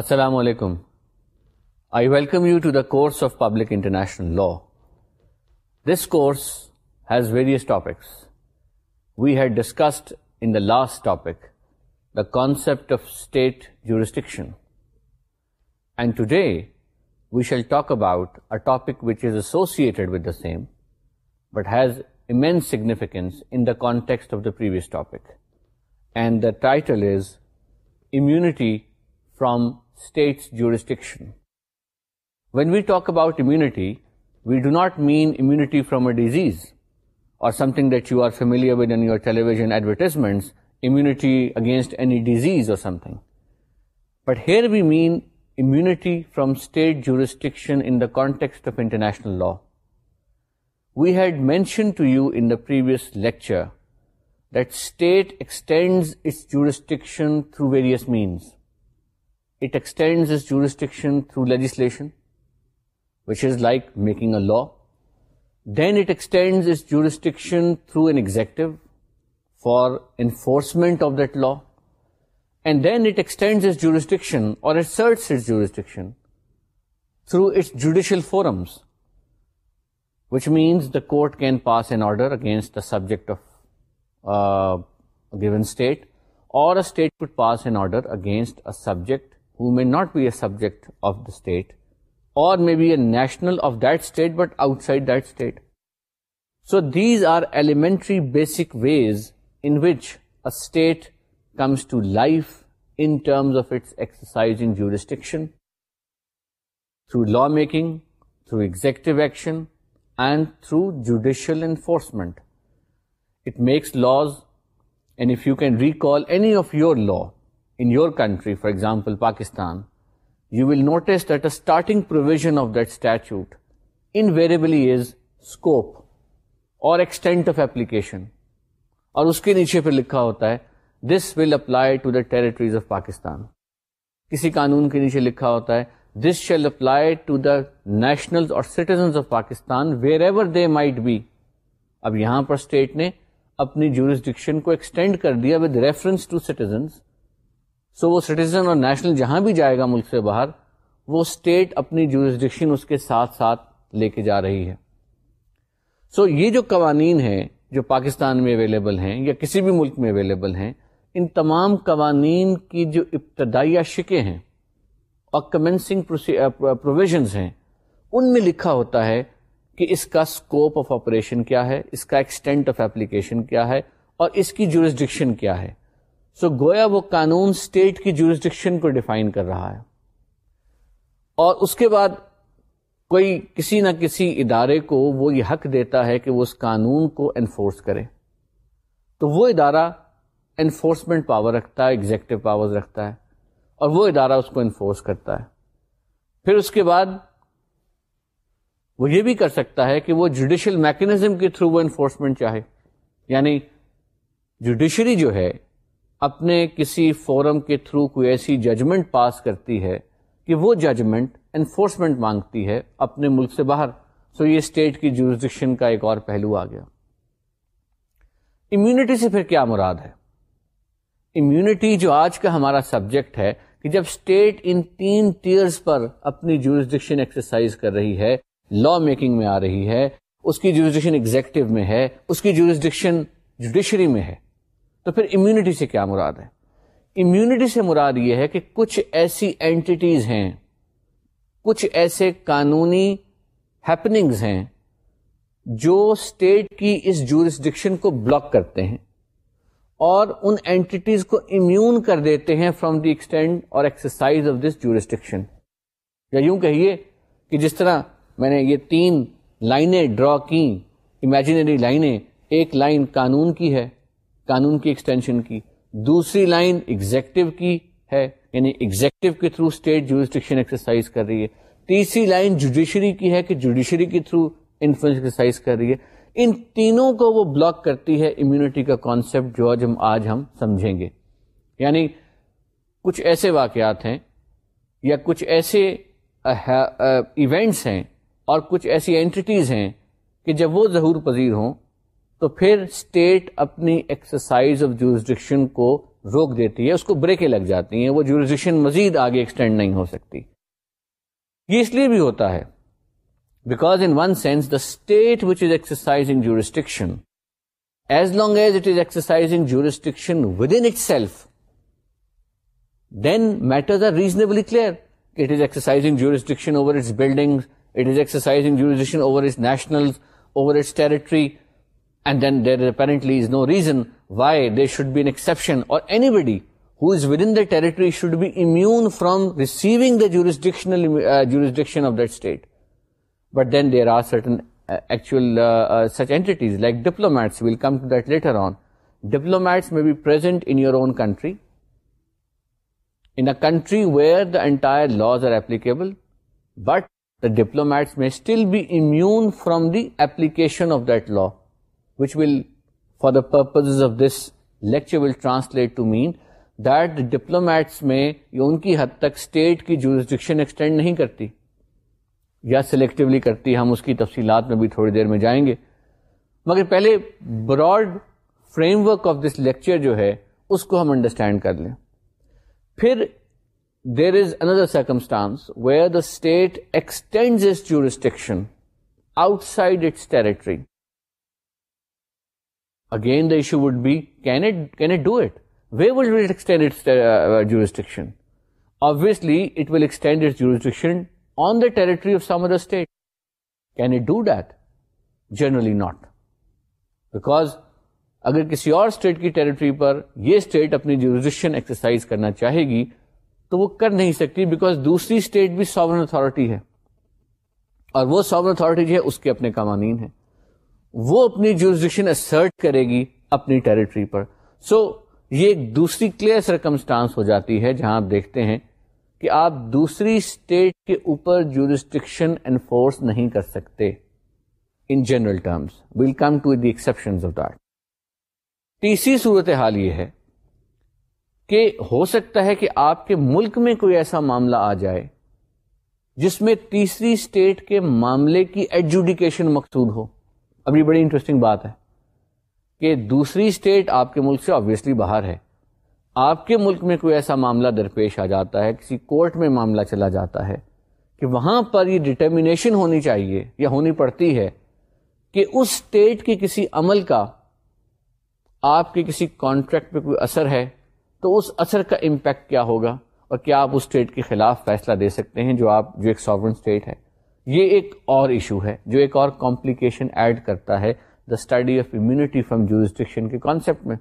Assalamu alaikum. I welcome you to the course of Public International Law. This course has various topics. We had discussed in the last topic the concept of state jurisdiction. And today we shall talk about a topic which is associated with the same but has immense significance in the context of the previous topic. And the title is Immunity from state's jurisdiction. When we talk about immunity, we do not mean immunity from a disease or something that you are familiar with in your television advertisements, immunity against any disease or something. But here we mean immunity from state jurisdiction in the context of international law. We had mentioned to you in the previous lecture that state extends its jurisdiction through various means. It extends its jurisdiction through legislation, which is like making a law. Then it extends its jurisdiction through an executive for enforcement of that law. And then it extends its jurisdiction or asserts its jurisdiction through its judicial forums, which means the court can pass an order against the subject of uh, a given state, or a state could pass an order against a subject who may not be a subject of the state, or may be a national of that state but outside that state. So these are elementary basic ways in which a state comes to life in terms of its exercising jurisdiction, through lawmaking, through executive action, and through judicial enforcement. It makes laws, and if you can recall any of your law, in your country, for example, Pakistan, you will notice that that a starting provision of statute invariably is scope or extent of application. اور اس کے نیچے پھر لکھا ہوتا ہے this will apply to the territories of Pakistan کسی قانون کے نیچے لکھا ہوتا ہے this shall apply to the national اور of Pakistan wherever they might might be اب یہاں پر اسٹیٹ نے اپنی جورسڈکشن کو ایکسٹینڈ کر دیا with reference to citizens so وہ سٹیزن اور نیشنل جہاں بھی جائے گا ملک سے باہر وہ اسٹیٹ اپنی جورسڈکشن اس کے ساتھ ساتھ لے کے جا رہی ہے سو یہ جو قوانین ہیں جو پاکستان میں اویلیبل ہیں یا کسی بھی ملک میں اویلیبل ہیں ان تمام قوانین کی جو ابتدائی شکے ہیں اور کمنسنگ پروویژنز uh, ہیں ان میں لکھا ہوتا ہے کہ اس کا اسکوپ آف آپریشن کیا ہے اس کا ایکسٹینٹ آف اپلیکیشن کیا ہے اور اس کی جورسڈکشن کیا ہے سو گویا وہ قانون اسٹیٹ کی جورسڈکشن کو ڈیفائن کر رہا ہے اور اس کے بعد کوئی کسی نہ کسی ادارے کو وہ یہ حق دیتا ہے کہ وہ اس قانون کو انفورس کرے تو وہ ادارہ انفورسمنٹ پاور رکھتا ہے ایگزیکٹو پاور رکھتا ہے اور وہ ادارہ اس کو انفورس کرتا ہے پھر اس کے بعد وہ یہ بھی کر سکتا ہے کہ وہ جوڈیشل میکنزم کے تھرو وہ انفورسمنٹ چاہے یعنی جوڈیشری جو ہے اپنے کسی فورم کے تھرو کوئی ایسی ججمنٹ پاس کرتی ہے کہ وہ ججمنٹ انفورسمنٹ مانگتی ہے اپنے ملک سے باہر سو یہ اسٹیٹ کی جورسڈکشن کا ایک اور پہلو آ گیا امیونٹی سے پھر کیا مراد ہے امیونٹی جو آج کا ہمارا سبجیکٹ ہے کہ جب اسٹیٹ ان تین ٹیئرس پر اپنی جورسڈکشن ایکسرسائز کر رہی ہے لا میکنگ میں آ رہی ہے اس کی جورسڈکشن ایگزیکٹو میں ہے اس کی جورسڈکشن جوڈیشری میں ہے تو پھر امیونٹی سے کیا مراد ہے امیونٹی سے مراد یہ ہے کہ کچھ ایسی اینٹیز ہیں کچھ ایسے قانونی ہیپننگز ہیں جو اسٹیٹ کی اس جورسڈکشن کو بلاک کرتے ہیں اور ان اینٹیز کو امیون کر دیتے ہیں from the extent or exercise of this jurisdiction یا یوں کہیے کہ جس طرح میں نے یہ تین لائنیں ڈرا کی امیجنری لائنیں ایک لائن قانون کی ہے قانون کی ایکسٹینشن کی دوسری لائن ایگزیکٹو کی ہے یعنی ایگزیکٹو کے تھرو اسٹیٹ جورسٹکشن ایکسرسائز کر رہی ہے تیسری لائن جوڈیشری کی ہے کہ جوڈیشری کے تھرو انفلوئنس ایکسرسائز کر رہی ہے ان تینوں کو وہ بلاک کرتی ہے امیونٹی کا کانسیپٹ جو آج ہم آج ہم سمجھیں گے یعنی کچھ ایسے واقعات ہیں یا کچھ ایسے ایونٹس ہیں اور کچھ ایسی اینٹیز ہیں کہ جب وہ ظہور پذیر ہوں تو پھر اسٹیٹ اپنی ایکسرسائز آف جورسڈکشن کو روک دیتی ہے اس کو بریکیں لگ جاتی ہیں وہ جورسڈکشن مزید آگے ایکسٹینڈ نہیں ہو سکتی یہ اس لیے بھی ہوتا ہے because in one sense the state which is exercise in jurisdiction as long as it is exercising jurisdiction within itself then matters are reasonably clear it is exercising over its building it is exercising over its national over its territory And then there apparently is no reason why there should be an exception, or anybody who is within the territory should be immune from receiving the uh, jurisdiction of that state. But then there are certain uh, uh, such entities like diplomats. We'll come to that later on. Diplomats may be present in your own country, in a country where the entire laws are applicable, but the diplomats may still be immune from the application of that law. Which will for the purpose of this lecture will translate to mean that diplomats میں یا ان کی حد تک state کی jurisdiction extend نہیں کرتی یا selectively کرتی ہم اس کی تفصیلات میں بھی تھوڑی دیر میں جائیں گے مگر پہلے broad framework of this lecture جو ہے اس کو ہم انڈرسٹینڈ کر لیں پھر there is another circumstance where the state extends its jurisdiction outside its territory again the issue would be can can it it do it way will extend but extend jurisdiction absolute will extend its jurisdiction on the territory of some other state can that generally not because اگر کسی اور state کی territory پر یہ state اپنی jurisdiction exercise کرنا چاہے گی تو وہ کر نہیں سکتی بیکاز دوسری اسٹیٹ بھی ساورن اتارٹی ہے اور وہ ساورن اتھارٹی جو ہے اس کے اپنے قوانین ہیں وہ اپنی اسرٹ کرے گی اپنی ٹیریٹری پر سو so, یہ ایک دوسری کلیئر سرکمسٹانس ہو جاتی ہے جہاں آپ دیکھتے ہیں کہ آپ دوسری اسٹیٹ کے اوپر جورسٹکشن انفورس نہیں کر سکتے in general terms will come to the exception of that تیسری صورت حال یہ ہے کہ ہو سکتا ہے کہ آپ کے ملک میں کوئی ایسا معاملہ آ جائے جس میں تیسری اسٹیٹ کے معاملے کی ایجوڈیکیشن مقصود ہو اب یہ بڑی انٹرسٹنگ بات ہے کہ دوسری اسٹیٹ آپ کے ملک سے آبویسلی باہر ہے آپ کے ملک میں کوئی ایسا معاملہ درپیش آ جاتا ہے کسی کورٹ میں معاملہ چلا جاتا ہے کہ وہاں پر یہ ہونی چاہیے یا ہونی پڑتی ہے کہ اس اسٹیٹ کے کسی عمل کا آپ کے کسی کانٹریکٹ پہ کوئی اثر ہے تو اس اثر کا امپیکٹ کیا ہوگا اور کیا آپ اس اسٹیٹ کے خلاف فیصلہ دے سکتے ہیں جو آپ جو ایک ساورن اسٹیٹ ہے یہ ایک اور ایشو ہے جو ایک اور کمپلیکیشن ایڈ کرتا ہے the study of immunity from jurisdiction کے کانسیپٹ میں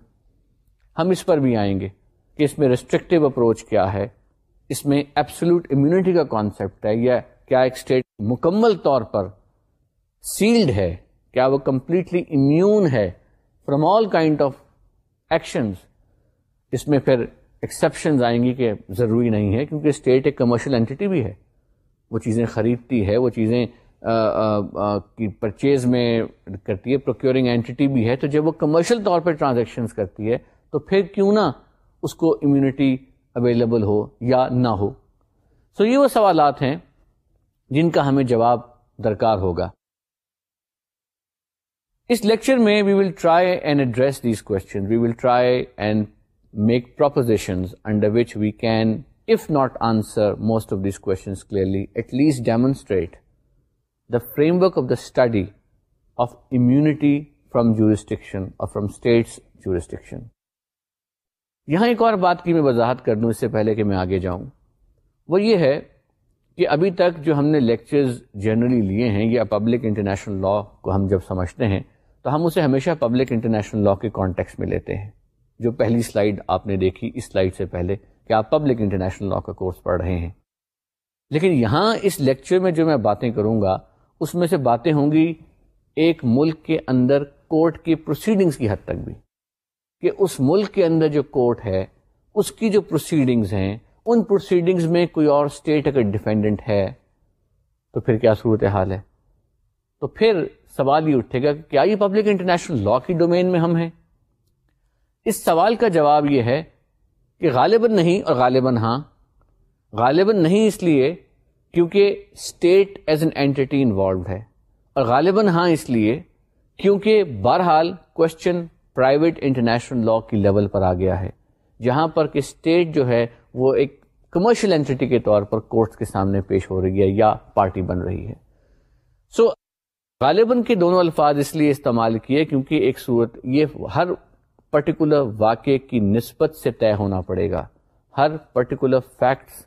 ہم اس پر بھی آئیں گے کہ اس میں ریسٹرکٹیو اپروچ کیا ہے اس میں ایپسلوٹ امیونٹی کا کانسیپٹ ہے یا کیا ایک اسٹیٹ مکمل طور پر سیلڈ ہے کیا وہ کمپلیٹلی امیون ہے from all kind of actions اس میں پھر ایکسیپشنز آئیں گی کہ ضروری نہیں ہے کیونکہ اسٹیٹ ایک کمرشل اینٹی بھی ہے وہ چیزیں خریدتی ہے وہ چیزیں کی پرچیز میں کرتی ہے پروکیورنگ اینٹی بھی ہے تو جب وہ کمرشل طور پہ ٹرانزیکشن کرتی ہے تو پھر کیوں نہ اس کو امیونٹی اویلیبل ہو یا نہ ہو سو یہ وہ سوالات ہیں جن کا ہمیں جواب درکار ہوگا اس لیکچر میں we will try and address we will try and make proposition under which we can if not answer most of these questions clearly, at least demonstrate the framework of the study of immunity from jurisdiction or from state's jurisdiction. یہاں ایک اور بات کی میں وضاحت کر دوں اس سے پہلے کہ میں آگے جاؤں وہ یہ ہے کہ ابھی تک جو ہم نے لیکچرز جنرلی لیے ہیں یا پبلک انٹرنیشنل لا کو ہم جب سمجھتے ہیں تو ہم اسے ہمیشہ پبلک انٹرنیشنل لا کے کانٹیکس میں لیتے ہیں جو پہلی سلائیڈ آپ نے دیکھی اس سلائیڈ سے پہلے کہ آپ پبلک انٹرنیشنل لا کا کورس پڑھ رہے ہیں لیکن یہاں اس لیکچر میں جو میں باتیں کروں گا اس میں سے باتیں ہوں گی ایک ملک کے اندر کورٹ کی کی پروسیڈنگز حد تک بھی کہ اس ملک کے اندر جو کورٹ ہے اس کی جو پروسیڈنگز ہیں ان پروسیڈنگز میں کوئی اور اسٹیٹ اگر ڈیفینڈنٹ ہے تو پھر کیا صورت حال ہے تو پھر سوال یہ اٹھے گا کہ کیا یہ پبلک انٹرنیشنل لا کی ڈومین میں ہم ہیں اس سوال کا جواب یہ ہے کہ غالباً نہیں اور غالباً ہاں غالباً نہیں اس لیے کیونکہ state as an entity involved ہے اور غالباً ہاں اس لیے کیونکہ بہرحال کوشچن پرائیویٹ انٹرنیشنل لا کی لیول پر آ گیا ہے جہاں پر کہ اسٹیٹ جو ہے وہ ایک کمرشل اینٹی کے طور پر کورٹس کے سامنے پیش ہو رہی ہے یا پارٹی بن رہی ہے سو so, غالباً کے دونوں الفاظ اس لیے استعمال کیے کیونکہ ایک صورت یہ ہر پرٹیکولر واقع کی نسبت سے طے ہونا پڑے گا ہر particular facts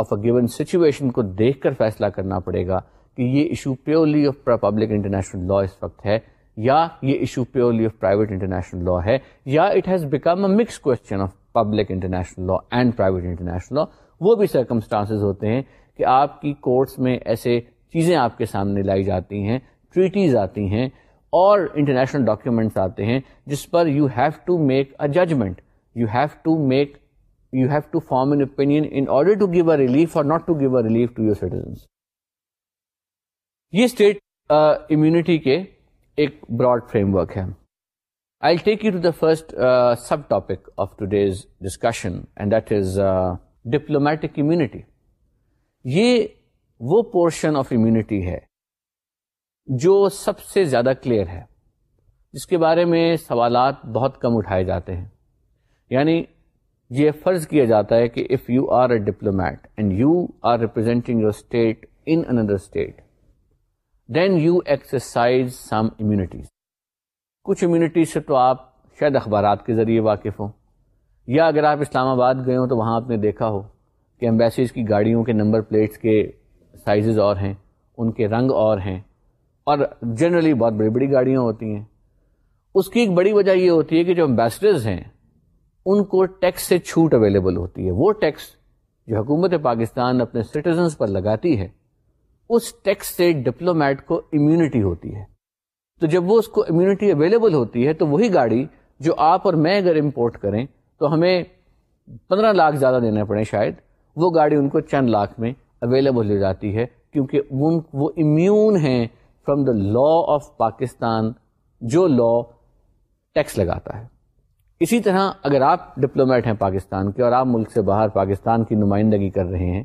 of a given situation کو دیکھ کر فیصلہ کرنا پڑے گا کہ یہ issue purely of public international law اس وقت ہے یا یہ issue purely of private international law ہے یا it has become a mix question of public international law and private international law وہ بھی سرکمسٹانسز ہوتے ہیں کہ آپ کی کورٹس میں ایسے چیزیں آپ کے سامنے لائی جاتی ہیں ٹریٹیز آتی ہیں اور انٹرنیشنل ڈاکیومنٹس آتے ہیں جس پر you have to make a judgment you have to make you have to form an opinion in order to give a relief or not to give a relief to your citizens یہ state immunity کے ایک broad framework ہے I take you to the first subtopic of today's discussion and that is diplomatic immunity یہ وہ portion of immunity ہے جو سب سے زیادہ کلیئر ہے جس کے بارے میں سوالات بہت کم اٹھائے جاتے ہیں یعنی یہ فرض کیا جاتا ہے کہ if you are a diplomat and you are representing your state in another state then you exercise some immunities کچھ امیونٹیز سے تو آپ شاید اخبارات کے ذریعے واقف ہوں یا اگر آپ اسلام آباد گئے ہوں تو وہاں آپ نے دیکھا ہو کہ امبیسیز کی گاڑیوں کے نمبر پلیٹس کے سائزز اور ہیں ان کے رنگ اور ہیں اور جنرلی بہت بڑی بڑی گاڑیاں ہوتی ہیں اس کی ایک بڑی وجہ یہ ہوتی ہے کہ جو امبیسڈرز ہیں ان کو ٹیکس سے چھوٹ اویلیبل ہوتی ہے وہ ٹیکس جو حکومت پاکستان اپنے سٹیزنس پر لگاتی ہے اس ٹیکس سے ڈپلومیٹ کو امیونٹی ہوتی ہے تو جب وہ اس کو امیونٹی اویلیبل ہوتی ہے تو وہی گاڑی جو آپ اور میں اگر امپورٹ کریں تو ہمیں پندرہ لاکھ زیادہ دینا پڑے شاید وہ گاڑی ان کو چند لاکھ میں اویلیبل ہو جاتی ہے کیونکہ وہ امیون ہیں from the law of Pakistan جو لا ٹیکس لگاتا ہے اسی طرح اگر آپ ڈپلومیٹ ہیں پاکستان کے اور آپ ملک سے باہر پاکستان کی نمائندگی کر رہے ہیں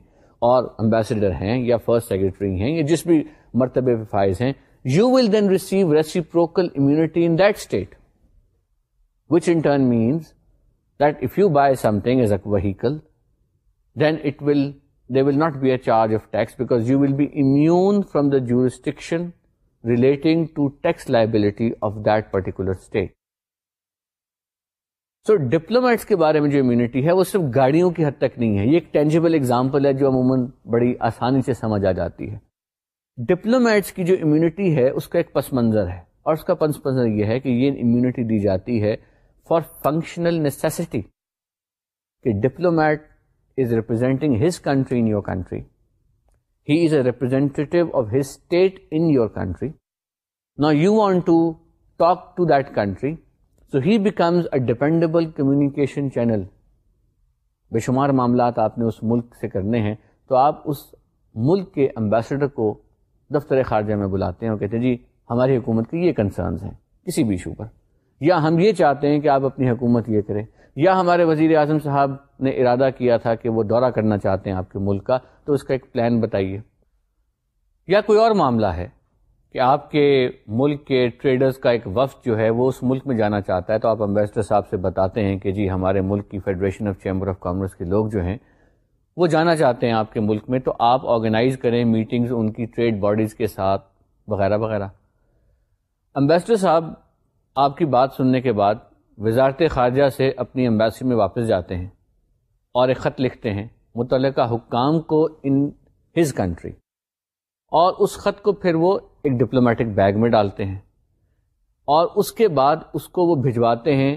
اور امبیسڈر ہیں یا فرسٹ سیکرٹری ہیں یا جس بھی مرتبے پہ فائز ہیں you will then receive reciprocal immunity in that state which in turn means that if you buy something is a vehicle then it will they will not be a charge of tax because you will be immune from the jurisdiction relating to tax liability of that particular state so diplomats کے بارے میں جو immunity ہے وہ صرف گاڑیوں کی حد تک نہیں ہے یہ ایک ٹینجیبل اگزامپل ہے جو عموماً بڑی آسانی سے سمجھ آ جاتی ہے ڈپلومیٹس کی جو امیونٹی ہے اس کا ایک پس منظر ہے اور اس کا پس منظر یہ ہے کہ یہ امیونٹی دی جاتی ہے فار فنکشنل نیسیسٹی کہ diplomat is representing his country in your country he is a representative of his state in your country نا you want to talk to that country so he becomes a dependable communication channel بے شمار معاملات آپ نے اس ملک سے کرنے ہیں تو آپ اس ملک کے امبیسڈر کو دفتر خارجہ میں بلاتے ہیں اور کہتے ہیں جی ہماری حکومت کے یہ کنسرنز ہیں کسی بھی ایشو پر یا ہم یہ چاہتے ہیں کہ آپ اپنی حکومت یہ کریں یا ہمارے وزیر اعظم صاحب نے ارادہ کیا تھا کہ وہ دورہ کرنا چاہتے ہیں آپ کے ملک کا تو اس کا ایک پلان بتائیے یا کوئی اور معاملہ ہے کہ آپ کے ملک کے ٹریڈرز کا ایک وفد جو ہے وہ اس ملک میں جانا چاہتا ہے تو آپ امبیسڈر صاحب سے بتاتے ہیں کہ جی ہمارے ملک کی federation of chamber of commerce کے لوگ جو ہیں وہ جانا چاہتے ہیں آپ کے ملک میں تو آپ آرگنائز کریں میٹنگز ان کی ٹریڈ باڈیز کے ساتھ وغیرہ وغیرہ امبیسڈر صاحب آپ کی بات سننے کے بعد وزارت خارجہ سے اپنی امبیسی میں واپس جاتے ہیں اور ایک خط لکھتے ہیں متعلقہ حکام کو ان ہز کنٹری اور اس خط کو پھر وہ ایک ڈپلومیٹک بیگ میں ڈالتے ہیں اور اس کے بعد اس کو وہ بھجواتے ہیں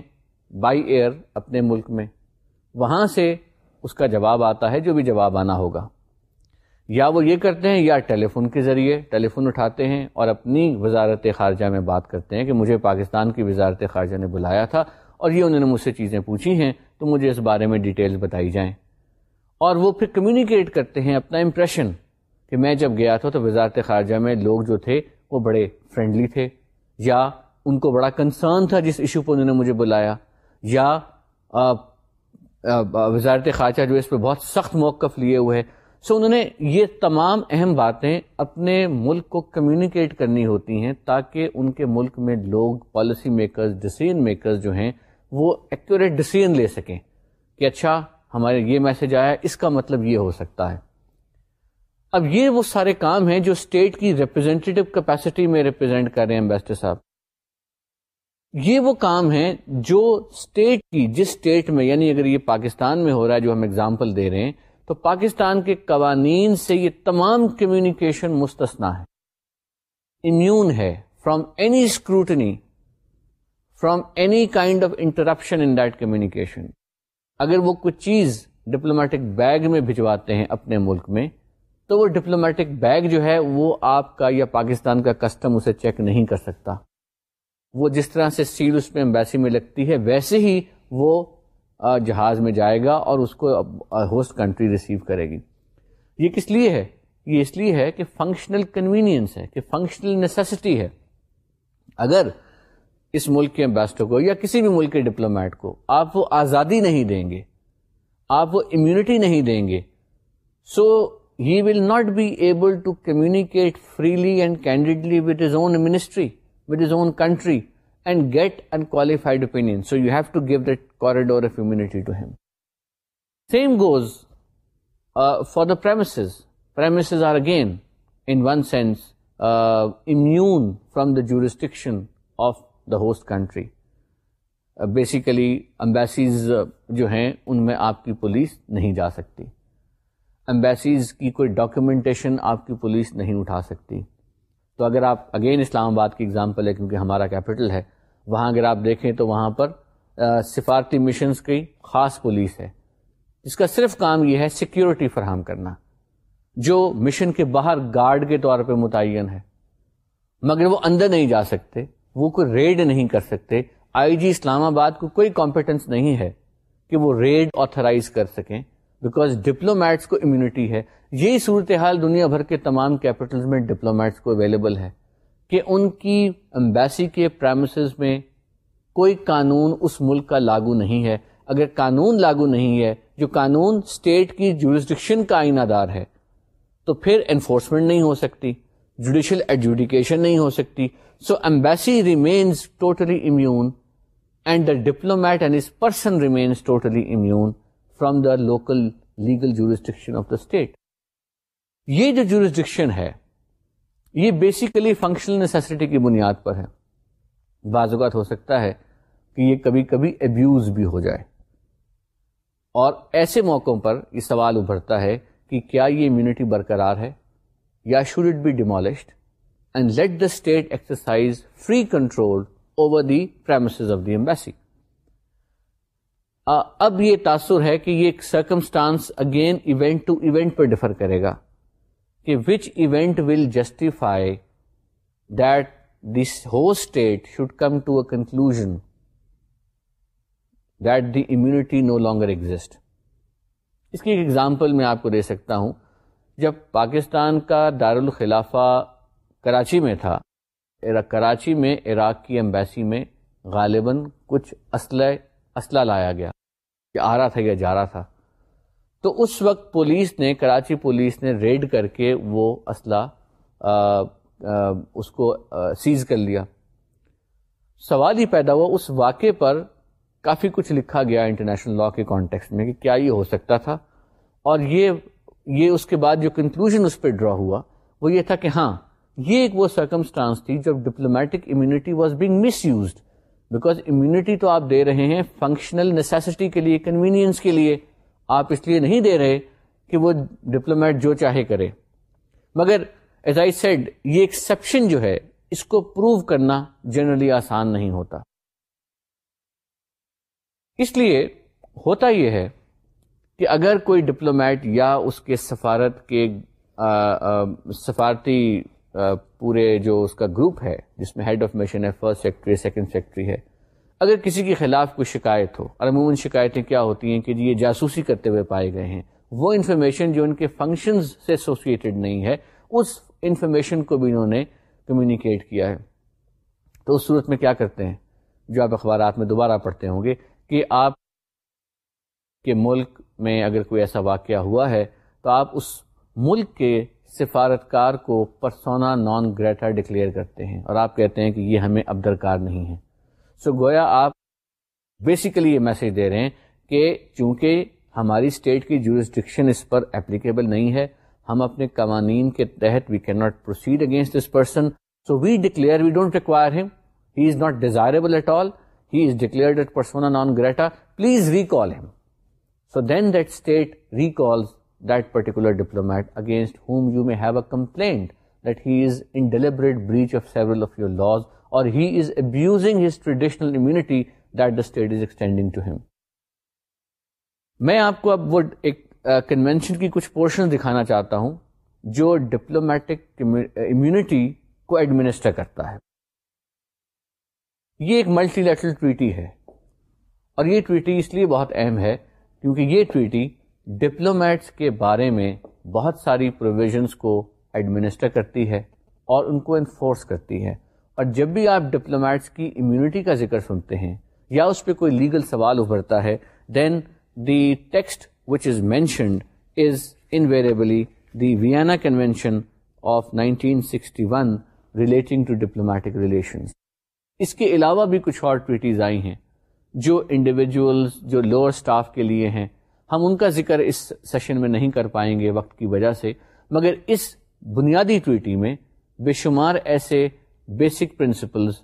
بائی ایئر اپنے ملک میں وہاں سے اس کا جواب آتا ہے جو بھی جواب آنا ہوگا یا وہ یہ کرتے ہیں یا ٹیلی فون کے ذریعے ٹیلی فون اٹھاتے ہیں اور اپنی وزارت خارجہ میں بات کرتے ہیں کہ مجھے پاکستان کی وزارت خارجہ نے بلایا تھا اور یہ انہوں نے مجھ سے چیزیں پوچھی ہیں تو مجھے اس بارے میں ڈیٹیل بتائی جائیں اور وہ پھر کمیونیکیٹ کرتے ہیں اپنا امپریشن کہ میں جب گیا تھا تو وزارت خارجہ میں لوگ جو تھے وہ بڑے فرینڈلی تھے یا ان کو بڑا کنسرن تھا جس ایشو پہ انہوں نے مجھے بلایا یا آ, آ, آ, وزارت خارجہ جو اس پہ بہت سخت موقف لیے ہوئے ہے سو انہوں نے یہ تمام اہم باتیں اپنے ملک کو کمیونیکیٹ کرنی ہوتی ہیں تاکہ ان کے ملک میں لوگ پالیسی میکرز ڈسیزن میکرز جو ہیں وہ ایکوریٹ ڈسیزن لے سکیں کہ اچھا ہمارے یہ میسج آیا اس کا مطلب یہ ہو سکتا ہے اب یہ وہ سارے کام ہیں جو اسٹیٹ کی ریپرزینٹیو کیپیسٹی میں ریپرزینٹ کر رہے ہیں امبیسڈر صاحب یہ وہ کام ہیں جو اسٹیٹ کی جس اسٹیٹ میں یعنی اگر یہ پاکستان میں ہو رہا ہے جو ہم اگزامپل دے رہے ہیں تو پاکستان کے قوانین سے یہ تمام کمیونیکیشن مستثنا ہے امیون ہے from any scrutiny from any kind of interruption in that communication اگر وہ کچھ چیز ڈپلومیٹک بیگ میں بھجواتے ہیں اپنے ملک میں تو وہ ڈپلومیٹک بیگ جو ہے وہ آپ کا یا پاکستان کا کسٹم اسے چیک نہیں کر سکتا وہ جس طرح سے سیل اس میں امبیسی میں لگتی ہے ویسے ہی وہ جہاز میں جائے گا اور اس کو ہوسٹ کنٹری ریسیو کرے گی یہ کس لیے ہے یہ اس لیے ہے کہ فنکشنل کنوینئنس ہے کہ فنکشنل نیسیسٹی ہے اگر اس ملک کے امبیسڈر کو یا کسی بھی ملک کے ڈپلومیٹ کو آپ وہ آزادی نہیں دیں گے آپ وہ امیونٹی نہیں دیں گے so he will not be able to communicate freely and candidly with his own ministry with his own country and get unqualified qualified opinion so you have to give that corridor of immunity to him same goes for the premises are again in one sense immune from the jurisdiction of the host country basically embassies جو ہیں ان میں آپ کی police نہیں جا سکتی embassies کی کوئی ڈاکیومنٹیشن آپ کی پولیس نہیں اٹھا سکتی تو اگر آپ اگین اسلام آباد کی اگزامپل ہے کیونکہ ہمارا کیپٹل ہے وہاں اگر آپ دیکھیں تو وہاں پر سفارتی مشنز کی خاص پولیس ہے جس کا صرف کام یہ ہے سیکیورٹی فراہم کرنا جو مشن کے باہر گارڈ کے طور پہ متعین ہے مگر وہ اندر نہیں جا سکتے وہ کوئی ریڈ نہیں کر سکتے آئی جی اسلام آباد کو کوئی کمپیٹنس نہیں ہے کہ وہ ریڈ آتھرائز کر سکیں بیکاز ڈپلومیٹس کو امیونٹی ہے یہی صورتحال دنیا بھر کے تمام کیپٹلز میں ڈپلومیٹس کو اویلیبل ہے کہ ان کی امبیسی کے پرامسز میں کوئی قانون اس ملک کا لاگو نہیں ہے اگر قانون لاگو نہیں ہے جو قانون اسٹیٹ کی جورسڈکشن کا آئینہ دار ہے تو پھر انفورسمنٹ نہیں ہو سکتی جوڈیشل ایڈجوڈیکیشن نہیں ہو سکتی so embassy remains totally immune and the diplomat and his person remains totally immune from the local legal jurisdiction of the state یہ جو جورسڈکشن ہے یہ بیسیکلی فنکشنل نیسیسٹی کی بنیاد پر ہے بعض اوقات ہو سکتا ہے کہ یہ کبھی کبھی ابیوز بھی ہو جائے اور ایسے موقعوں پر یہ سوال ابھرتا ہے کہ کیا یہ امیونٹی برقرار ہے یا should it be demolished and let the state exercise free control over the premises of the embassy اب یہ تاثر ہے کہ یہ circumstance again event to event per differ کرے گا کہ which event will justify that this state should come to a conclusion that the immunity no longer exist اس کی ایک ایگزامپل میں آپ کو دے سکتا ہوں جب پاکستان کا دارالخلافہ کراچی میں تھا کراچی میں عراق کی امبیسی میں غالباً کچھ اسلح اسلحہ لایا گیا کہ آ رہا تھا یا جا رہا تھا تو اس وقت پولیس نے کراچی پولیس نے ریڈ کر کے وہ اسلحہ اس کو سیز کر لیا سوال ہی پیدا ہوا اس واقعے پر کافی کچھ لکھا گیا انٹرنیشنل لا کے کانٹیکس میں کہ کیا یہ ہو سکتا تھا اور یہ یہ اس کے بعد جو کنکلوژ اس پہ ڈرا ہوا وہ یہ تھا کہ ہاں یہ ایک وہ سرکمسٹانس تھی جب diplomatic immunity was being misused because immunity تو آپ دے رہے ہیں فنکشنل نیسیسٹی کے لیے کنوینئنس کے لیے آپ اس لیے نہیں دے رہے کہ وہ ڈپلومیٹ جو چاہے کرے مگر ایز آئی سیڈ یہ ایکسیپشن جو ہے اس کو پروو کرنا جنرلی آسان نہیں ہوتا اس لیے ہوتا یہ ہے کہ اگر کوئی ڈپلومیٹ یا اس کے سفارت کے آ, آ, سفارتی آ, پورے جو اس کا گروپ ہے جس میں ہیڈ آف مشن ہے فرسٹ سیکٹری سیکنڈ سیکٹری ہے اگر کسی کے خلاف کوئی شکایت ہو اور عموماً شکایتیں کیا ہوتی ہیں کہ جی یہ جاسوسی کرتے ہوئے پائے گئے ہیں وہ انفارمیشن جو ان کے فنکشنز سے ایسوسیٹڈ نہیں ہے اس انفارمیشن کو بھی انہوں نے کمیونیکیٹ کیا ہے تو اس صورت میں کیا کرتے ہیں جو آپ اخبارات میں دوبارہ پڑھتے ہوں گے کہ آپ کے ملک میں اگر کوئی ایسا واقعہ ہوا ہے تو آپ اس ملک کے سفارتکار کو پرسونا نان گریٹر ڈکلیئر کرتے ہیں اور آپ کہتے ہیں کہ یہ ہمیں اب درکار نہیں ہے سو گویا آپ بیسیکلی یہ میسج دے رہے ہیں کہ چونکہ ہماری اسٹیٹ کی جورسڈکشن اس پر اپلیکیبل نہیں ہے ہم اپنے قوانین کے تحت we can not proceed against this person so we declare we don't require him he is not desirable at all he is declared non grata please recall him so then that state recalls that particular diplomat against whom you may have a complaint that he is in deliberate breach of several of your laws or he is abusing his traditional immunity that the state is extending to him میں آپ کو اب وہ ایک convention uh, کی کچھ portion دکھانا چاہتا ہوں جو ڈپلومیٹک امیونٹی کو ایڈمنسٹر کرتا ہے یہ ایک ملٹی لیٹرل ٹویٹی ہے اور یہ ٹویٹی اس لیے بہت اہم ہے کیونکہ یہ ٹویٹی ڈپلومیٹس کے بارے میں بہت ساری پروویژنس کو ایڈمنسٹر کرتی ہے اور ان کو انفورس کرتی ہے اور جب بھی آپ ڈپلومیٹس کی امیونٹی کا ذکر سنتے ہیں یا اس پہ کوئی لیگل سوال ابھرتا ہے then the text which is mentioned is invariably the Vienna convention of nineteen sixty one relating to diplomatic relations اس کے علاوہ بھی کچھ اور ٹویٹیز آئی ہیں جو انڈیویجولز جو لوور سٹاف کے لیے ہیں ہم ان کا ذکر اس سیشن میں نہیں کر پائیں گے وقت کی وجہ سے مگر اس بنیادی ٹویٹی میں بے شمار ایسے بیسک پرنسپلز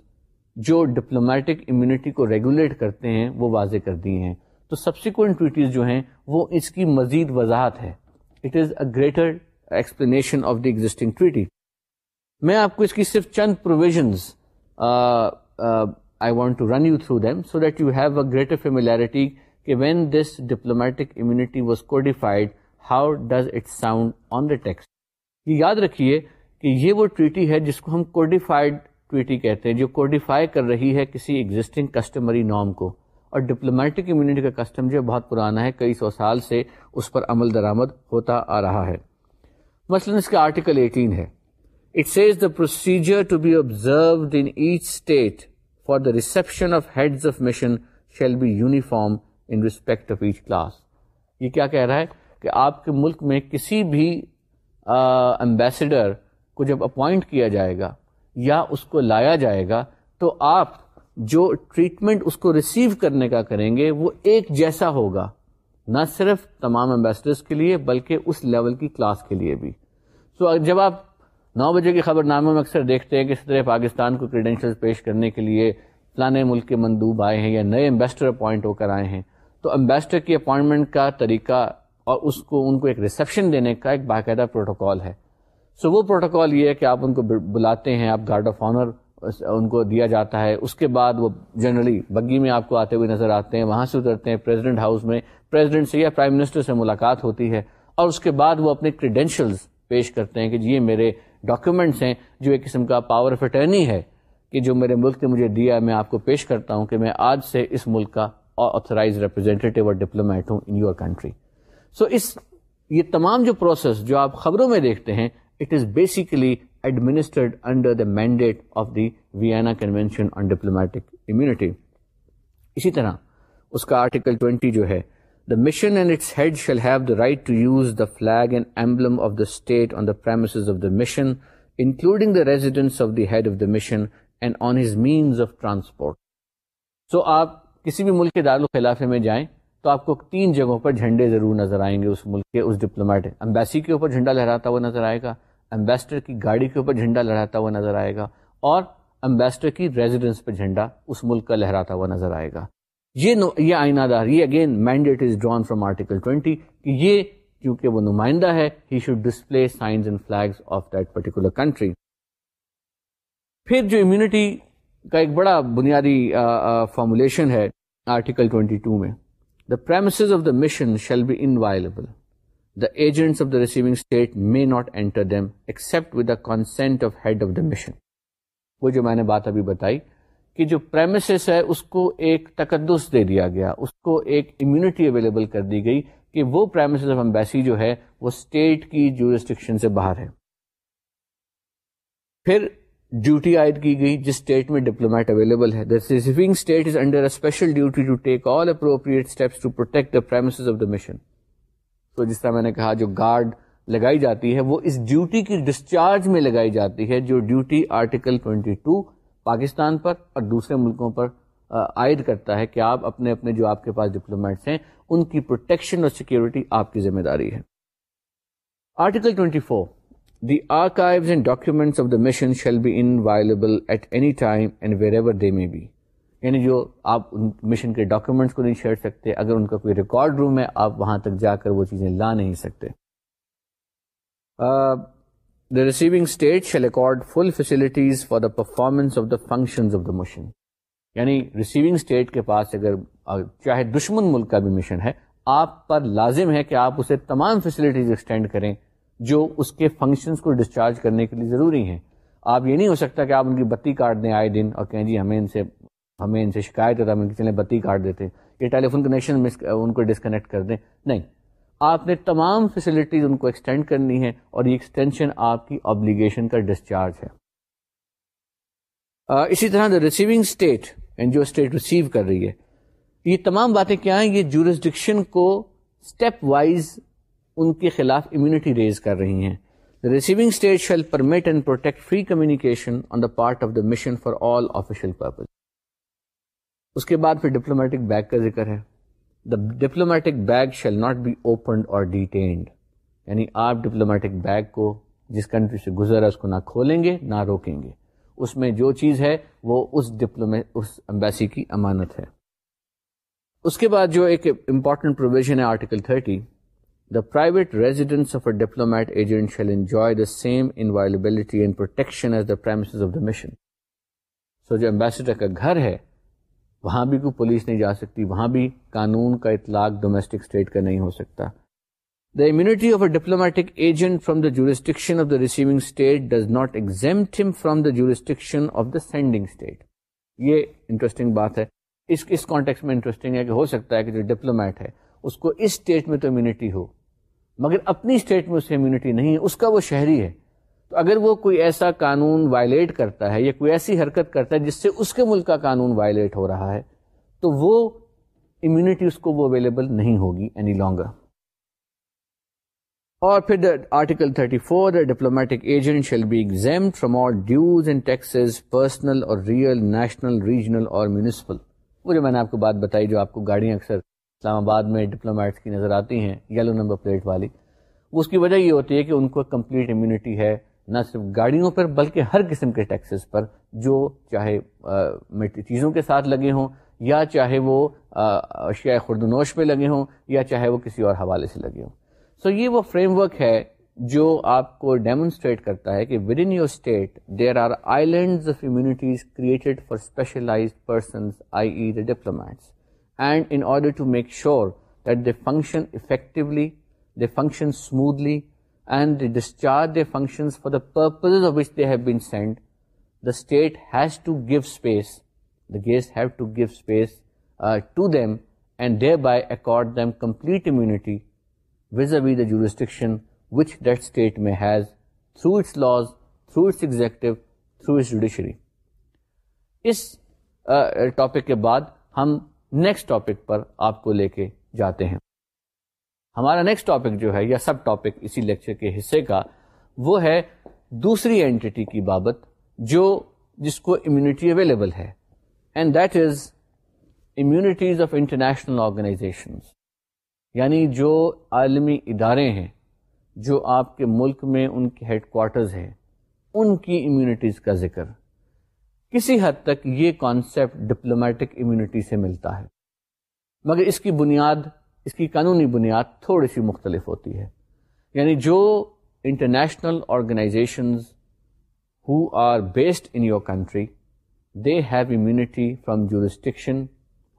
جو ڈپلومیٹک امیونٹی کو ریگولیٹ کرتے ہیں وہ واضح کر دیے ہیں تو سبسیکوئنٹ ٹویٹیز جو ہیں وہ اس کی مزید وضاحت ہے it is a greater explanation of the existing ٹویٹی میں آپ کو اس کی صرف چند provisions I want to run you through them so that you have a greater familiarity کہ when this diplomatic immunity was codified how does it sound on the text یہ یاد رکھیے کہ یہ وہ ٹویٹی ہے جس کو ہم کوڈیفائڈ ٹویٹی کہتے ہیں جو کوڈیفائی کر رہی ہے کسی ایگزٹنگ کسٹمری نام کو اور ڈپلومیٹک کمیونٹی کا کسٹم جو بہت پرانا ہے کئی سو سال سے اس پر عمل درآمد ہوتا آ رہا ہے مثلا اس کا آرٹیکل ہے it says the procedure to be observed in each state for the reception of heads of mission shall be uniform in respect of each class یہ کیا کہہ رہا ہے کہ آپ کے ملک میں کسی بھی امبیسڈر uh, کو جب اپوائنٹ کیا جائے گا یا اس کو لایا جائے گا تو آپ جو ٹریٹمنٹ اس کو ریسیو کرنے کا کریں گے وہ ایک جیسا ہوگا نہ صرف تمام امبیسڈرس کے لیے بلکہ اس لیول کی کلاس کے لیے بھی سو so, جب آپ نو بجے کے خبر نامے میں اکثر دیکھتے ہیں کہ اس طرح پاکستان کو کریڈینشیل پیش کرنے کے لیے فلانے ملک کے مندوب آئے ہیں یا نئے امبیسڈر اپوائنٹ ہو کر آئے ہیں تو امبیسڈر کی اپوائنٹمنٹ کا طریقہ اور اس کو ان کو ایک ریسیپشن دینے کا ایک باقاعدہ پروٹوکال ہے سو وہ پروٹوکال یہ ہے کہ آپ ان کو بلاتے ہیں آپ گارڈ آف آنر ان کو دیا جاتا ہے اس کے بعد وہ جنرلی بگی میں آپ کو آتے ہوئے نظر آتے ہیں وہاں سے اترتے ہیں پریزیڈنٹ ہاؤس میں پریزیڈنٹ سے یا پرائم منسٹر سے ملاقات ہوتی ہے اور اس کے بعد وہ اپنے کریڈینشلز پیش کرتے ہیں کہ جی یہ میرے ڈاکیومینٹس ہیں جو ایک قسم کا پاور آف اٹرنی ہے کہ جو میرے ملک نے مجھے دیا ہے میں آپ کو پیش کرتا ہوں کہ میں آج سے اس ملک کا آتھرائز ریپرزینٹیو اور ڈپلومیٹ ہوں ان یور کنٹری سو اس یہ تمام جو پروسیس جو آپ خبروں میں دیکھتے ہیں بیسکلیڈمنس under the mandate of the Vienna convention diplomatic اسی طرح آرٹیکل جو ہے the mission and head shall have the right to use the flag and emblem of the state on Das of the mission including the residence of the mission and on his means of transport so آپ کسی بھی ملک کے دارالخلاف میں جائیں تو آپ کو تین جگہوں پر جھنڈے ضرور نظر آئیں گے اس ملک کے اس ڈپلومیٹ امبیسی کے اوپر جھنڈا لہراتا ہوا نظر آئے گا امبیسڈر کی گاڑی کے اوپر جھنڈا لہراتا ہوا نظر آئے گا اور امبیسڈر کی ریزیڈینس پر جھنڈا اس ملک کا لہراتا ہوا نظر آئے گا یہ یہ آئینہ دار یہ again mandate is drawn from article 20 کہ یہ کیونکہ وہ نمائندہ ہے he should display signs and flags of that particular country پھر جو امیونٹی کا ایک بڑا بنیادی فارمولیشن ہے آرٹیکل ٹوینٹی ٹو میں ایج ناٹ اینٹر مشن وہ جو میں نے بات ابھی بتائی اس کو ایک تقدس دے دیا گیا اس کو ایک امیونٹی اویلیبل کر دی گئی کہ وہ پریمسز آف امبیسی جو ہے وہ اسٹیٹ کی جورسٹکشن سے باہر ہے پھر ڈیوٹی آئڈ کی گئی جس اسٹیٹ میں ڈپلومیٹ اویلیبل ہے special duty to to take all appropriate steps protect of the mission تو جس طرح میں نے کہا جو گارڈ لگائی جاتی ہے وہ اس ڈیوٹی کی ڈسچارج میں لگائی جاتی ہے جو ڈیوٹی آرٹیکل 22 پاکستان پر اور دوسرے ملکوں پر عائد کرتا ہے کہ آپ اپنے اپنے جو آپ کے پاس ڈپلومیٹس ہیں ان کی پروٹیکشن اور سیکیورٹی آپ کی ذمہ داری ہے article 24 four the of and documents of the mission shall be time and at any time دے میں جو آپ مشن کے ڈاکیومنٹس کو نہیں چھیڑ سکتے اگر ان کا کوئی ریکارڈ روم ہے آپ وہاں تک جا کر وہ چیزیں لا نہیں سکتے the receiving state shall record full facilities for the performance of the function of the mission یعنی ریسیونگ اسٹیٹ کے پاس اگر چاہے دشمن ملک کا بھی مشن ہے آپ پر لازم ہے کہ آپ اسے تمام فیسلٹیز ایکسٹینڈ کریں جو اس کے فنکشنس کو ڈسچارج کرنے کے لیے ضروری ہیں آپ یہ نہیں ہو سکتا کہ آپ ان کی بتی کاٹ دیں آئے دن اور کہیں جی ہمیں ان سے ہمیں ان سے شکایت ہے ہم چلیں بتی کاٹ دیتے یا ٹیلی فون کنیکشن ڈسکنیکٹ کر دیں نہیں آپ نے تمام فیسلٹیز ان کو ایکسٹینڈ کرنی ہے اور یہ ایکسٹینشن آپ کی آبلیگیشن کا ڈسچارج ہے اسی طرح دا ریسیونگ اسٹیٹ جو اسٹیٹ ریسیو کر رہی ہے یہ تمام باتیں کیا ہیں یہ جورسڈکشن کو اسٹیپ وائز ان کے خلاف امیونٹی ریز کر رہی ہیں پھر فری بیگ کا ذکر ہے یعنی آپ کو جس کنٹری سے گزرا اس کو نہ کھولیں گے نہ روکیں گے اس میں جو چیز ہے وہ اس امبیسی کی امانت ہے اس کے بعد جو ایک امپورٹنٹ پروویژن ہے article the the private residence of a diplomat agent shall enjoy same inviolability and protection as the premises of the mission. So, جو انجوائے کا گھر ہے وہاں بھی کوئی پولیس نہیں جا سکتی وہاں بھی قانون کا اطلاق ڈومسٹک اسٹیٹ کا نہیں ہو سکتا the immunity of receiving agent from the exempt state does not jurisdiction of the sending state یہ انٹرسٹنگ بات ہے اس کس کانٹیکس میں انٹرسٹنگ ہے کہ ہو سکتا ہے کہ جو ڈپلومیٹ ہے اس کو اس اسٹیٹ میں تو امیونٹی ہو مگر اپنی اسٹیٹ میں اسے امیونٹی نہیں ہے اس کا وہ شہری ہے تو اگر وہ کوئی ایسا قانون وائلیٹ کرتا ہے یا کوئی ایسی حرکت کرتا ہے جس سے اس کے ملک کا قانون وائلیٹ ہو رہا ہے تو وہ امیونٹی اس کو وہ اویلیبل نہیں ہوگی اینی لانگر اور پھر article thirty four diplomatic agent shall be exempted from all dues and taxes personal اور ریئل نیشنل ریجنل اور میونسپل وہ جو میں نے آپ کو بات بتائی جو آپ کو گاڑیاں اکثر اسلام آباد میں ڈپلومیٹس کی نظر آتی ہیں یلو نمبر پلیٹ والی اس کی وجہ یہ ہوتی ہے کہ ان کو کمپلیٹ امیونٹی ہے نہ صرف گاڑیوں پر بلکہ ہر قسم کے ٹیکسز پر جو چاہے چیزوں کے ساتھ لگے ہوں یا چاہے وہ اشیاء خوردنوش پہ لگے ہوں یا چاہے وہ کسی اور حوالے سے لگے ہوں سو so یہ وہ فریم ورک ہے جو آپ کو ڈیمونسٹریٹ کرتا ہے کہ within your state there are islands of immunities created for specialize the diplomats and in order to make sure that they function effectively they function smoothly and they discharge they functions for the purpose of which they have been send the state has to give space the have to give space to them and they by accord them complete immunity was a we the jurisdiction which that state میں has through its laws through its executive through its judiciary us topic uh, کے بعد ہم next topic پر آپ کو لے کے جاتے ہیں ہمارا نیکسٹ ٹاپک جو ہے یا سب ٹاپک اسی لیکچر کے حصے کا وہ ہے دوسری اینٹی کی بابت جو جس کو امیونٹی اویلیبل ہے and that is immunities of international organization یعنی جو عالمی ادارے ہیں جو آپ کے ملک میں ان کے ہیڈ کوارٹرز ہیں ان کی امیونٹیز کا ذکر کسی حد تک یہ کانسیپٹ ڈپلومیٹک امیونٹی سے ملتا ہے مگر اس کی بنیاد اس کی قانونی بنیاد تھوڑی سی مختلف ہوتی ہے یعنی جو international organizations who are based in your country they have immunity from jurisdiction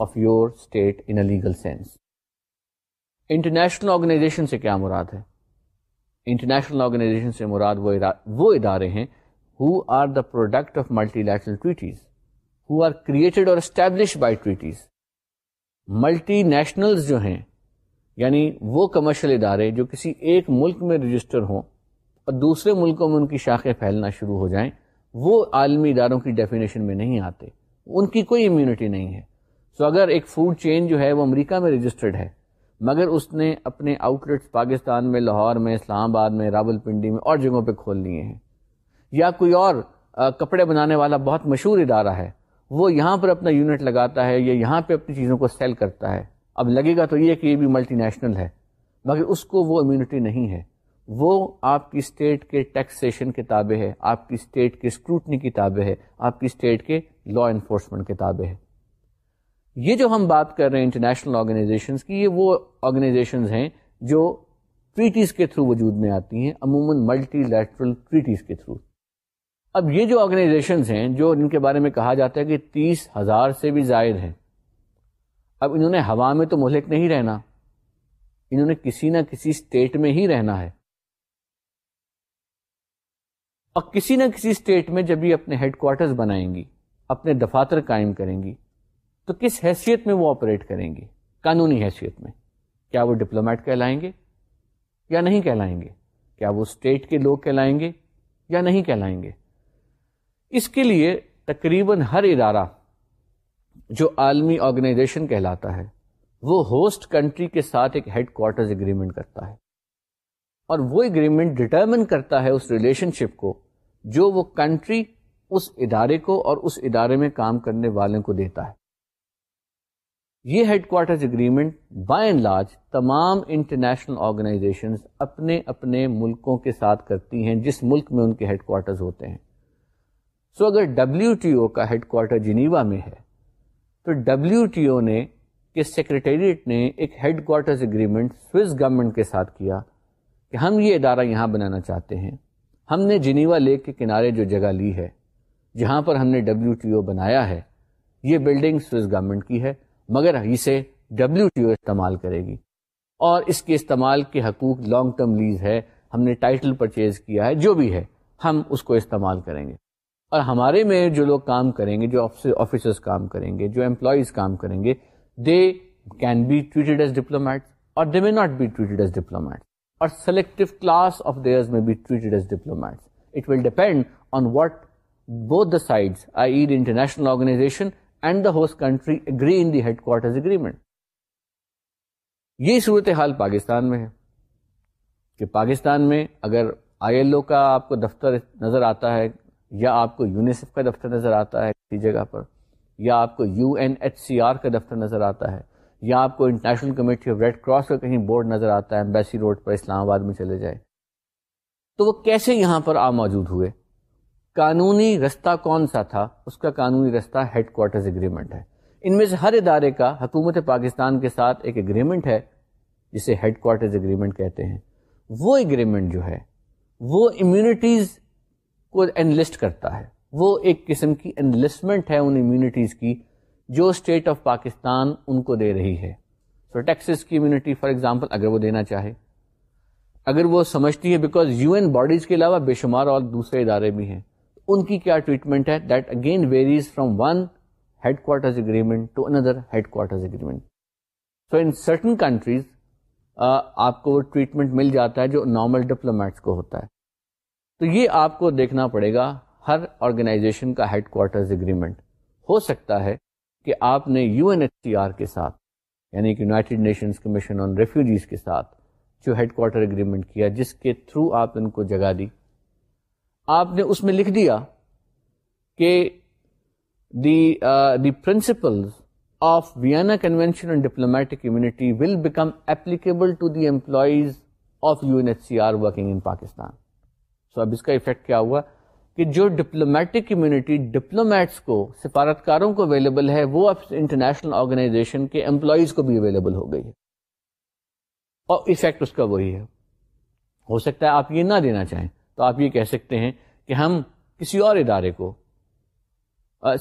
of your state in a legal sense international organization سے کیا مراد ہے انٹرنیشنل آرگنائزیشن سے مراد وہ ادارے ہیں who are the product of multilateral treaties, who are created or established by treaties. Multinationals multinationals جو ہیں یعنی وہ کمرشل ادارے جو کسی ایک ملک میں رجسٹر ہوں اور دوسرے ملکوں میں ان کی شاخیں پھیلنا شروع ہو جائیں وہ عالمی اداروں کی ڈیفینیشن میں نہیں آتے ان کی کوئی امیونٹی نہیں ہے سو اگر ایک فوڈ چین جو ہے وہ امریکہ میں رجسٹرڈ ہے مگر اس نے اپنے آؤٹ لیٹس پاکستان میں لاہور میں اسلام آباد میں راول پنڈی میں اور جگہوں پہ کھول لیے ہیں یا کوئی اور کپڑے بنانے والا بہت مشہور ادارہ ہے وہ یہاں پر اپنا یونٹ لگاتا ہے یا یہاں پہ اپنی چیزوں کو سیل کرتا ہے اب لگے گا تو یہ کہ یہ بھی ملٹی نیشنل ہے مگر اس کو وہ امیونٹی نہیں ہے وہ آپ کی اسٹیٹ کے ٹیکسیشن کے تابع ہے آپ کی اسٹیٹ کے اسکروٹنی کی تابع ہے آپ کی اسٹیٹ کے لا انفورسمنٹ کے تابع ہے یہ جو ہم بات کر رہے ہیں انٹرنیشنل آرگنائزیشنس کی یہ وہ آرگنائزیشنز ہیں جو ٹریٹیز کے تھرو وجود میں آتی ہیں عموماً ملٹی لیٹرل ٹریٹیز کے تھرو اب یہ جو آرگنائزیشن ہیں جو ان کے بارے میں کہا جاتا ہے کہ تیس ہزار سے بھی زائد ہیں اب انہوں نے ہوا میں تو مہلک نہیں رہنا انہوں نے کسی نہ کسی اسٹیٹ میں ہی رہنا ہے اور کسی نہ کسی اسٹیٹ میں جب یہ اپنے ہیڈ کوارٹر بنائیں گی اپنے دفاتر قائم کریں گی تو کس حیثیت میں وہ آپریٹ کریں گے قانونی حیثیت میں کیا وہ ڈپلومیٹ کہلائیں گے یا نہیں کہلائیں گے کیا وہ اسٹیٹ کے لوگ کہلائیں گے یا نہیں کہلائیں گے اس کے لیے تقریباً ہر ادارہ جو عالمی آرگنائزیشن کہلاتا ہے وہ ہوسٹ کنٹری کے ساتھ ایک ہیڈ کوارٹرز اگریمنٹ کرتا ہے اور وہ اگریمنٹ ڈٹرمن کرتا ہے اس ریلیشن شپ کو جو وہ کنٹری اس ادارے کو اور اس ادارے میں کام کرنے والوں کو دیتا ہے یہ headquarters agreement by and large تمام انٹرنیشنل آرگنائزیشنز اپنے اپنے ملکوں کے ساتھ کرتی ہیں جس ملک میں ان کے ہیڈ کوارٹرز ہوتے ہیں سو اگر ڈبلیو ٹی او کا ہیڈ کوارٹر جنیوا میں ہے تو ڈبلیو ٹی او نے کے سیکرٹریٹ نے ایک headquarters agreement Swiss government کے ساتھ کیا کہ ہم یہ ادارہ یہاں بنانا چاہتے ہیں ہم نے جنیوا لیک کے کنارے جو جگہ لی ہے جہاں پر ہم نے ڈبلیو ٹی او بنایا ہے یہ بلڈنگ سوئس گورنمنٹ کی ہے مگر اسے ڈبلیو ٹی او استعمال کرے گی اور اس کے استعمال کے حقوق لانگ ٹرم لیز ہے ہم نے ٹائٹل پرچیز کیا ہے جو بھی ہے ہم اس کو استعمال کریں گے اور ہمارے میں جو لوگ کام کریں گے جو آفیسرس کام کریں گے جو امپلائیز کام کریں گے دے کین بی ٹویٹڈ ایز ڈپلومیٹ اور دے مے ناٹ بی ٹویٹڈ ایز ڈپلومیٹ اور سلیکٹو کلاس آف دیئرز میں بی ٹویٹڈ as diplomat it will depend on what both the sides I add international organization and the host country agree in the headquarters agreement یہ صورتحال پاکستان میں ہے کہ پاکستان میں اگر آئی ایل او کا آپ کو دفتر نظر آتا ہے یا آپ کو یونیسیف کا دفتر نظر آتا ہے کسی جگہ پر یا آپ کو U N H C R کا دفتر نظر آتا ہے یا آپ کو international committee of red cross کا کہیں بورڈ نظر آتا ہے امبیسی روڈ پر اسلام آباد میں چلے جائے تو وہ کیسے یہاں پر آ موجود ہوئے قانونی رستہ کون سا تھا اس کا قانونی رستہ ہیڈ کوارٹرز اگریمنٹ ہے ان میں سے ہر ادارے کا حکومت پاکستان کے ساتھ ایک اگریمنٹ ہے جسے ہیڈ کوارٹرز اگریمنٹ کہتے ہیں وہ اگریمنٹ جو ہے وہ امیونٹیز کو انلسٹ کرتا ہے وہ ایک قسم کی انلسٹمنٹ ہے ان امیونٹیز کی جو اسٹیٹ آف پاکستان ان کو دے رہی ہے سو ٹیکسس کی امیونٹی فار ایگزامپل اگر وہ دینا چاہے اگر وہ سمجھتی ہے بیکاز یو این باڈیز کے علاوہ بے شمار اور دوسرے ادارے بھی ہیں ان کی کیا ٹریٹمنٹ ہے that again varies from one headquarters agreement to another headquarters agreement so in certain countries آپ کو وہ ٹریٹمنٹ مل جاتا ہے جو نارمل ڈپلومیٹس کو ہوتا ہے تو یہ آپ کو دیکھنا پڑے گا ہر آرگنائزیشن کا ہیڈ کوارٹرز اگریمنٹ ہو سکتا ہے کہ آپ نے U N H C R کے ساتھ یعنی کہ United Nations Commission on Refugees کے ساتھ جو ہیڈ کوارٹر اگریمنٹ کیا جس کے تھرو آپ ان کو جگہ دی آپ نے اس میں لکھ دیا کہ the the of diplomatic immunity will become to the employees of U N H C R working in Pakistan اب اس کا افیکٹ کیا ہوا کہ جو ڈپلومیٹک امیونٹی ڈپلومیٹس کو سفارتکاروں کو اویلیبل ہے وہ اب انٹرنیشنل آرگنائزیشن کے امپلائیز کو بھی اویلیبل ہو گئی ہے اور افیکٹ اس کا وہی ہے ہو سکتا ہے آپ یہ نہ دینا چاہیں تو آپ یہ کہہ سکتے ہیں کہ ہم کسی اور ادارے کو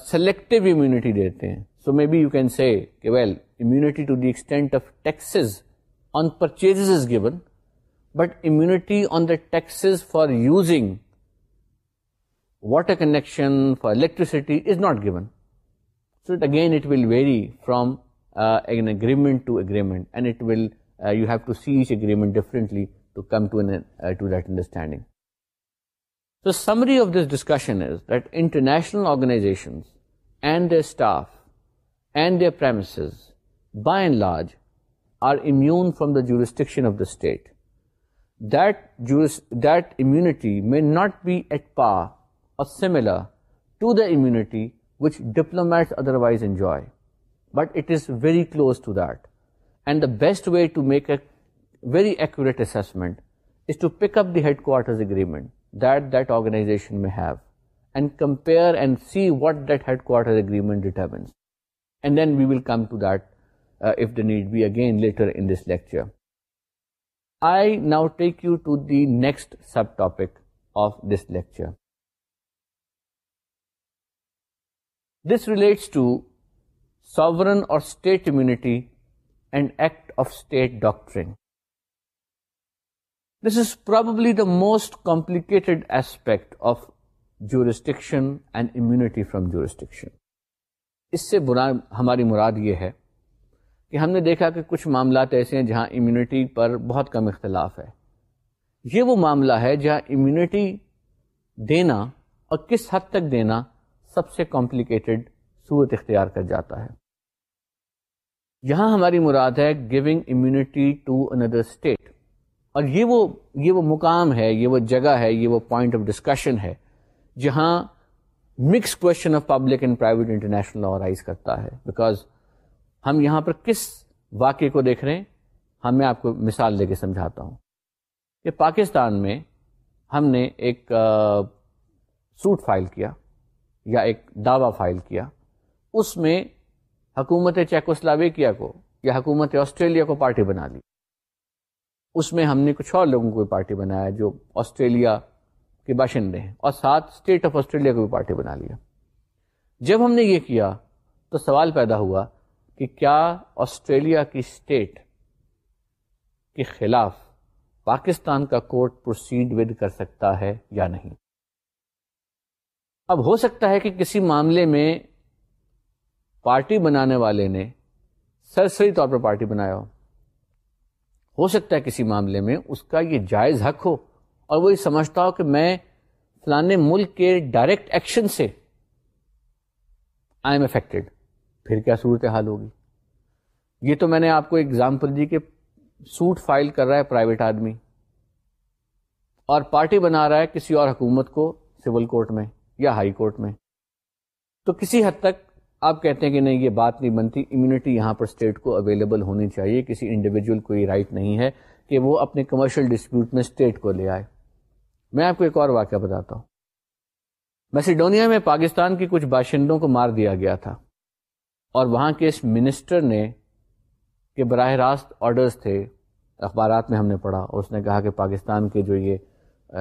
سلیکٹو امیونٹی دیتے ہیں so may be you can see well immunity to the extent of taxes on purchase given but immunity on the taxes for using water connection, for electricity is not given. So again, it will vary from uh, an agreement to agreement, and it will uh, you have to see each agreement differently to come to an uh, to that understanding. The summary of this discussion is that international organizations and their staff and their premises, by and large, are immune from the jurisdiction of the state that immunity may not be at par or similar to the immunity which diplomats otherwise enjoy, but it is very close to that. And the best way to make a very accurate assessment is to pick up the headquarters agreement that organization may have and compare and see what that headquarters agreement determines. And then we will come to that uh, if the need be again later in this lecture. I now take you to the next sub topic of this lecture this relates to sovereign or state immunity and act of state doctrine this is probably the most complicated aspect of jurisdiction and immunity from jurisdiction اس سے برا ہماری مراد یہ ہے کہ ہم نے دیکھا کہ کچھ معاملات ایسے ہیں جہاں امیونٹی پر بہت کم اختلاف ہے یہ وہ معاملہ ہے جہاں امیونٹی دینا اور کس حد تک دینا سب سے کمپلیکیٹڈ صورت اختیار کر جاتا ہے یہاں ہماری مراد ہے giving immunity to another state اور یہ وہ یہ وہ مقام ہے یہ وہ جگہ ہے یہ وہ پوائنٹ آف ڈسکشن ہے جہاں mixed question of public and private international rise کرتا ہے بیکاز ہم یہاں پر کس واقعے کو دیکھ رہے ہیں ہم میں آپ کو مثال دے کے سمجھاتا ہوں کہ پاکستان میں ہم نے ایک سوٹ فائل کیا یا ایک دعویٰ فائل کیا اس میں حکومت چیکوسلاویکیا کو یا حکومت آسٹریلیا کو پارٹی بنا لی اس میں ہم نے کچھ اور لوگوں کو بھی پارٹی بنایا جو آسٹریلیا کے باشندے ہیں اور ساتھ اسٹیٹ آف آسٹریلیا کو بھی پارٹی بنا لیا جب ہم نے یہ کیا تو سوال پیدا ہوا کہ کیا آسٹریلیا کی اسٹیٹ کے خلاف پاکستان کا کورٹ پروسیڈ ود کر سکتا ہے یا نہیں اب ہو سکتا ہے کہ کسی معاملے میں پارٹی بنانے والے نے سرسری طور پر پارٹی بنایا ہو سکتا ہے کسی معاملے میں اس کا یہ جائز حق ہو اور وہ یہ سمجھتا ہو کہ میں فلاں ملک کے ڈائریکٹ ایکشن سے آئی ایم افیکٹڈ پھر کیا صورتحال ہوگی یہ تو میں نے آپ کو اگزامپل دی کہ سوٹ فائل کر رہا ہے پرائیویٹ آدمی اور پارٹی بنا رہا ہے کسی اور حکومت کو سول کورٹ میں یا ہائی کورٹ میں تو کسی حد تک آپ کہتے ہیں کہ نہیں یہ بات نہیں بنتی امیونٹی یہاں پر اسٹیٹ کو اویلیبل ہونی چاہیے کسی انڈیویجل کو یہ رائٹ نہیں ہے کہ وہ اپنے کمرشل ڈسپیوٹ میں اسٹیٹ کو لے آئے میں آپ کو ایک اور واقعہ بتاتا ہوں میسیڈونیا میں پاکستان کے کچھ باشندوں کو مار دیا گیا تھا اور وہاں کے اس منسٹر نے کہ براہ راست آرڈرز تھے اخبارات میں ہم نے پڑھا اور اس نے کہا کہ پاکستان کے جو یہ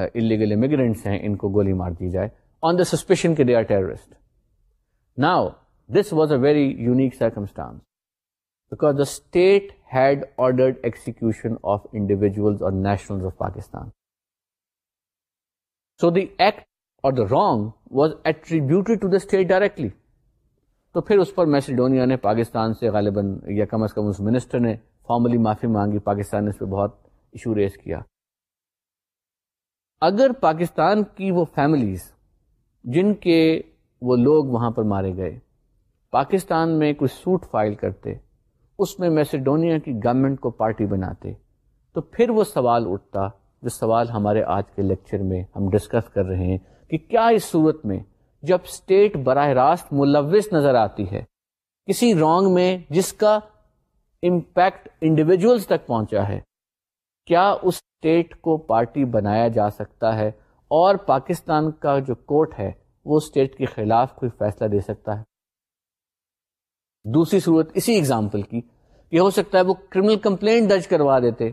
انلیگل امیگرینٹس ہیں ان کو گولی مار دی جائے آن دا سسپیشن کے they are terrorist now this was a very unique circumstance because the state head ordered execution of individual or national of Pakistan so the act or the wrong was attributed to the state directly تو پھر اس پر Macedonia نے پاکستان سے غالباً یا کم از کم اس منسٹر نے فارملی معافی مانگی پاکستان نے اس پہ بہت ایشو ریز کیا اگر پاکستان کی وہ فیملیز جن کے وہ لوگ وہاں پر مارے گئے پاکستان میں کوئی سوٹ فائل کرتے اس میں میسیڈونیا کی گورنمنٹ کو پارٹی بناتے تو پھر وہ سوال اٹھتا جو سوال ہمارے آج کے لیکچر میں ہم ڈسکس کر رہے ہیں کہ کیا اس صورت میں جب اسٹیٹ براہ راست ملوث نظر آتی ہے کسی رانگ میں جس کا امپیکٹ انڈیویجلس تک پہنچا ہے کیا اس اسٹیٹ کو پارٹی بنایا جا سکتا ہے اور پاکستان کا جو کورٹ ہے وہ اسٹیٹ کے خلاف کوئی فیصلہ دے سکتا ہے دوسری صورت اسی اگزامپل کی کہ ہو سکتا ہے وہ کرمنل کمپلینٹ درج کروا دیتے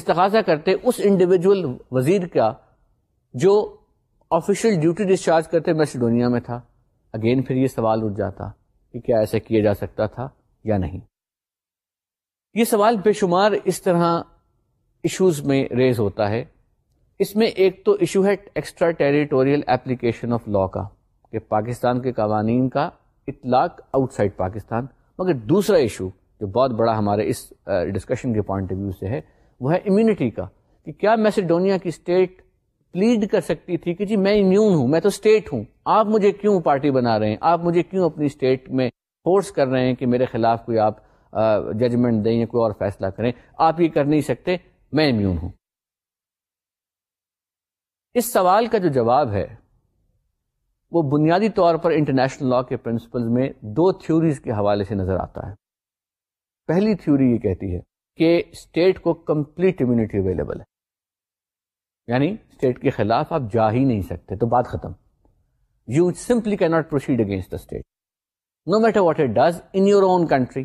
استخاصہ کرتے اس انڈیویجول وزیر کا جو آفیشیل ڈیوٹی ڈسچارج کرتے میسیڈونیا میں تھا اگین پھر یہ سوال اٹھ جاتا کہ کیا ایسا کیا جا سکتا تھا یا نہیں یہ سوال بے شمار اس طرح ایشوز میں ریز ہوتا ہے اس میں ایک تو ایشو ہے extra territorial application of law کا کہ پاکستان کے قوانین کا اطلاق آؤٹ سائڈ پاکستان مگر دوسرا ایشو جو بہت بڑا ہمارے اس ڈسکشن کے پوائنٹ آف ویو سے ہے وہ ہے امیونٹی کا کہ کیا میسیڈونیا کی اسٹیٹ لیڈ کر سکتی تھی کہ جی میں امیون ہوں میں تو اسٹیٹ ہوں آپ مجھے کیوں پارٹی بنا رہے ہیں آپ مجھے کیوں اپنی اسٹیٹ میں فورس کر رہے ہیں کہ میرے خلاف کوئی آپ ججمنٹ دیں یا کوئی اور فیصلہ کریں آپ یہ کر نہیں سکتے میں امیون ہوں اس سوال کا جو جواب ہے وہ بنیادی طور پر انٹرنیشنل لا کے پرنسپلز میں دو تھیوریز کے حوالے سے نظر آتا ہے پہلی تھیوری یہ کہتی ہے کہ اسٹیٹ کو کمپلیٹ امیونٹی اویلیبل ہے یعنی اسٹیٹ کے خلاف آپ جا ہی نہیں سکتے تو بات ختم یو سمپلی کی not proceed against the state no matter what it does in your own country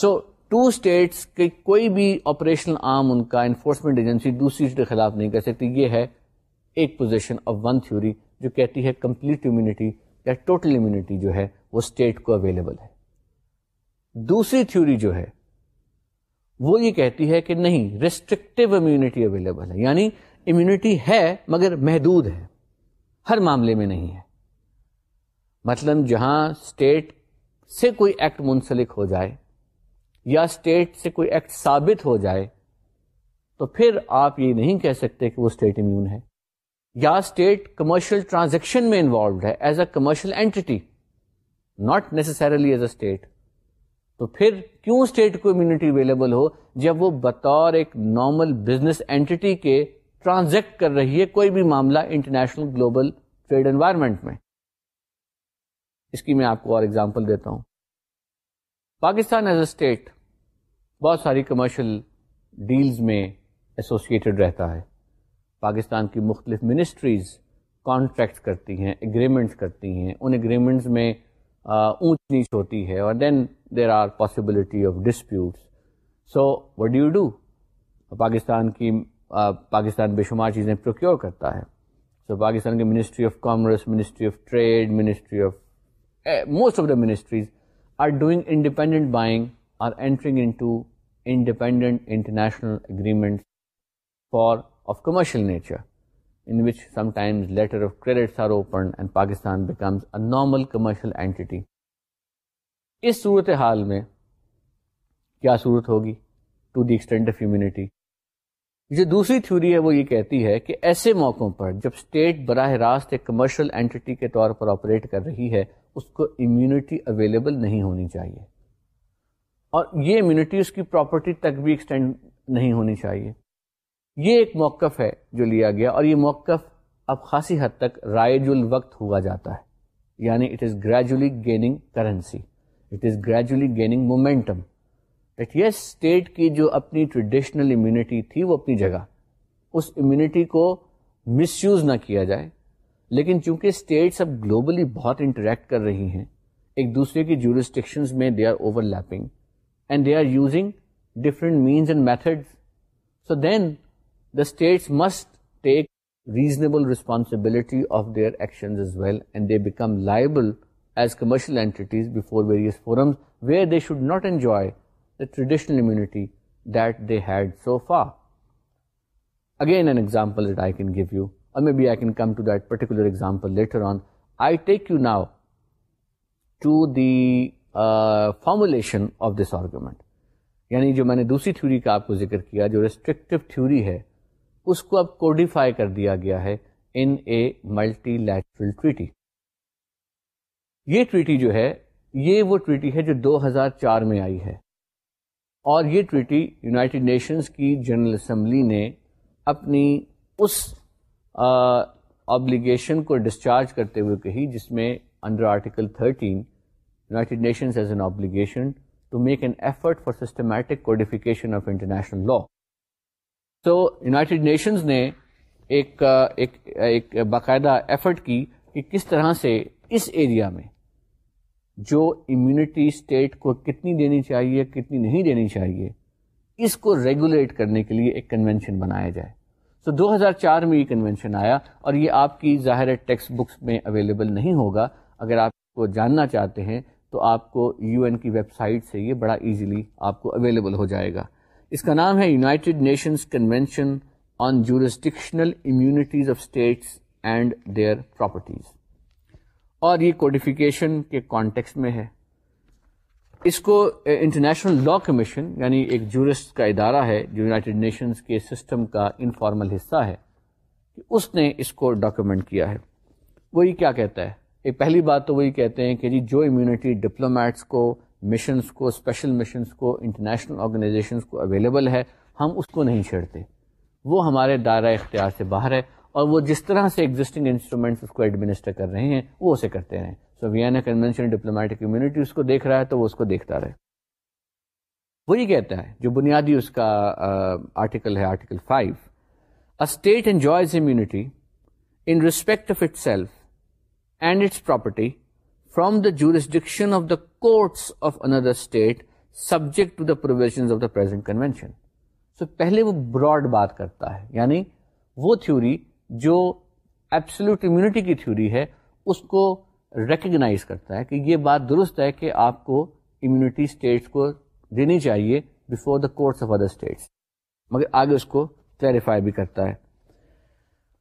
so two states کے کوئی بھی آپریشنل آم ان کا انفورسمنٹ ایجنسی دوسری اسٹیٹ کے خلاف نہیں کر سکتی یہ ہے ایک پوزیشن آف ون تھیوری جو کہتی ہے کمپلیٹ امیونٹی یا ٹوٹل امیونٹی جو ہے وہ اسٹیٹ کو اویلیبل ہے دوسری تھیوری جو ہے وہ یہ کہتی ہے کہ نہیں ریسٹرکٹیو امیونٹی اویلیبل ہے یعنی امیونٹی ہے مگر محدود ہے ہر معاملے میں نہیں ہے مطلب جہاں اسٹیٹ سے کوئی ایکٹ منسلک ہو جائے یا اسٹیٹ سے کوئی ایکٹ ثابت ہو جائے تو پھر آپ یہ نہیں کہہ سکتے کہ وہ اسٹیٹ امیون ہے یا اسٹیٹ کمرشل ٹرانزیکشن میں انوالوڈ ہے as a commercial entity not necessarily as a state تو پھر کیوں اسٹیٹ کو امیونٹی اویلیبل ہو جب وہ بطور ایک نارمل بزنس اینٹی کے ٹرانزیکٹ کر رہی ہے کوئی بھی معاملہ انٹرنیشنل گلوبل ٹریڈ انوائرمنٹ میں اس کی میں آپ کو اور ایگزامپل دیتا ہوں پاکستان ایز اے اسٹیٹ بہت ساری کمرشل ڈیلز میں ایسوسیٹڈ رہتا ہے پاکستان کی مختلف منسٹریز کانٹریکٹ کرتی ہیں اگریمنٹس کرتی ہیں ان اگریمنٹس میں اونچ نیچ ہوتی ہے اور then there are possibility of disputes so what do you do Pakistan کی پاکستان بے شمار چیزیں پروکیور کرتا ہے سو پاکستان کی ministry of commerce ministry of trade ministry of most of the ministries are doing independent buying or entering into independent international agreement for of commercial nature in which sometimes letter of credits are opened and Pakistan becomes a normal commercial entity. اس صورت حال میں کیا صورت ہوگی to the extent of immunity جو دوسری theory ہے وہ یہ کہتی ہے کہ ایسے موقعوں پر جب اسٹیٹ براہ راست ایک کمرشل اینٹی کے طور پر آپریٹ کر رہی ہے اس کو امیونٹی اویلیبل نہیں ہونی چاہیے اور یہ امیونٹی اس کی پراپرٹی تک بھی ایکسٹینڈ نہیں ہونی چاہیے یہ ایک موقف ہے جو لیا گیا اور یہ موقف اب خاصی حد تک رائج الوقت ہوا جاتا ہے یعنی it is gradually gaining currency it is gradually gaining momentum that yes state کی جو اپنی ٹریڈیشنل امیونٹی تھی وہ اپنی جگہ اس امیونٹی کو مس یوز نہ کیا جائے لیکن چونکہ اسٹیٹس اب گلوبلی بہت انٹریکٹ کر رہی ہیں ایک دوسرے کی جورسٹکشنز میں they are overlapping and they are using different means and method so then the states must take reasonable responsibility of their action as well and they become liable as commercial entities before where they should not enjoy the traditional immunity that they had so for again an example I can give you or may be I can come to that particular example later on I take you now to the formulation of this argument یعنی جو میں نے دوسری theory کا آپ کو ذکر کیا جو ریسٹرکٹیو تھیوری ہے اس کو اب کوڈیفائی کر دیا گیا ہے ان اے ملٹی لیٹرل ٹویٹی یہ ٹویٹی جو ہے یہ وہ ٹویٹی ہے جو دو ہزار چار میں آئی ہے اور یہ ٹویٹی یونائٹیڈ نیشنز کی جنرل اسمبلی نے اپنی اس آبلیگیشن کو ڈسچارج کرتے ہوئے کہی جس میں under article thirteen United Nations as an obligation to make an effort for systematic codification of international law تو یونائٹیڈ نیشنز نے ایک ایک باقاعدہ ایفرٹ کی کہ کس طرح سے اس ایریا میں جو امیونٹی اسٹیٹ کو کتنی دینی چاہیے کتنی نہیں دینی چاہیے اس کو ریگولیٹ کرنے کے لیے ایک کنونشن بنایا جائے تو دو ہزار چار میں یہ کنونشن آیا اور یہ آپ کی ظاہر ٹیکسٹ بکس میں اویلیبل نہیں ہوگا اگر آپ کو جاننا چاہتے ہیں تو آپ کو یو این کی ویب سائٹ سے یہ بڑا ایزیلی آپ کو اویلیبل ہو جائے گا اس کا نام ہے United Nations convention on jurisdictional immunities of states and their properties اور یہ کوڈیفیکیشن کے کانٹیکس میں ہے اس کو انٹرنیشنل لا کمیشن یعنی ایک جورسٹ کا ادارہ ہے جو یونائٹیڈ نیشنز کے سسٹم کا انفارمل حصہ ہے اس نے اس کو ڈاکیومنٹ کیا ہے وہی کیا کہتا ہے ایک پہلی بات تو وہی کہتے ہیں کہ جی جو امیونٹی ڈپلومیٹس کو مشنس کو اسپیشل مشنس کو انٹرنیشنل آرگنائزیشنس کو اویلیبل ہے ہم اس کو نہیں چھیڑتے وہ ہمارے دائرۂ اختیار سے باہر ہے اور وہ جس طرح سے ایگزسٹنگ انسٹرومینٹس اس کو ایڈمنسٹر کر رہے ہیں وہ اسے کرتے رہیں so Vienna convention diplomatic community اس کو دیکھ رہا ہے تو وہ اس کو دیکھتا رہے وہی کہتا ہے جو بنیادی اس کا آرٹیکل ہے article five a state enjoys immunity in respect of itself and its property from the jurisdiction of the courts of another state subject of the present convention so پہلے وہ براڈ بات کرتا ہے یعنی وہ تھیوری جو absolute immunity کی تھوڑی ہے اس کو ریکگنائز کرتا ہے کہ یہ بات درست ہے کہ آپ کو امیونٹی اسٹیٹس کو دینی چاہیے before the courts of other states مگر آگے اس کو کلیریفائی بھی کرتا ہے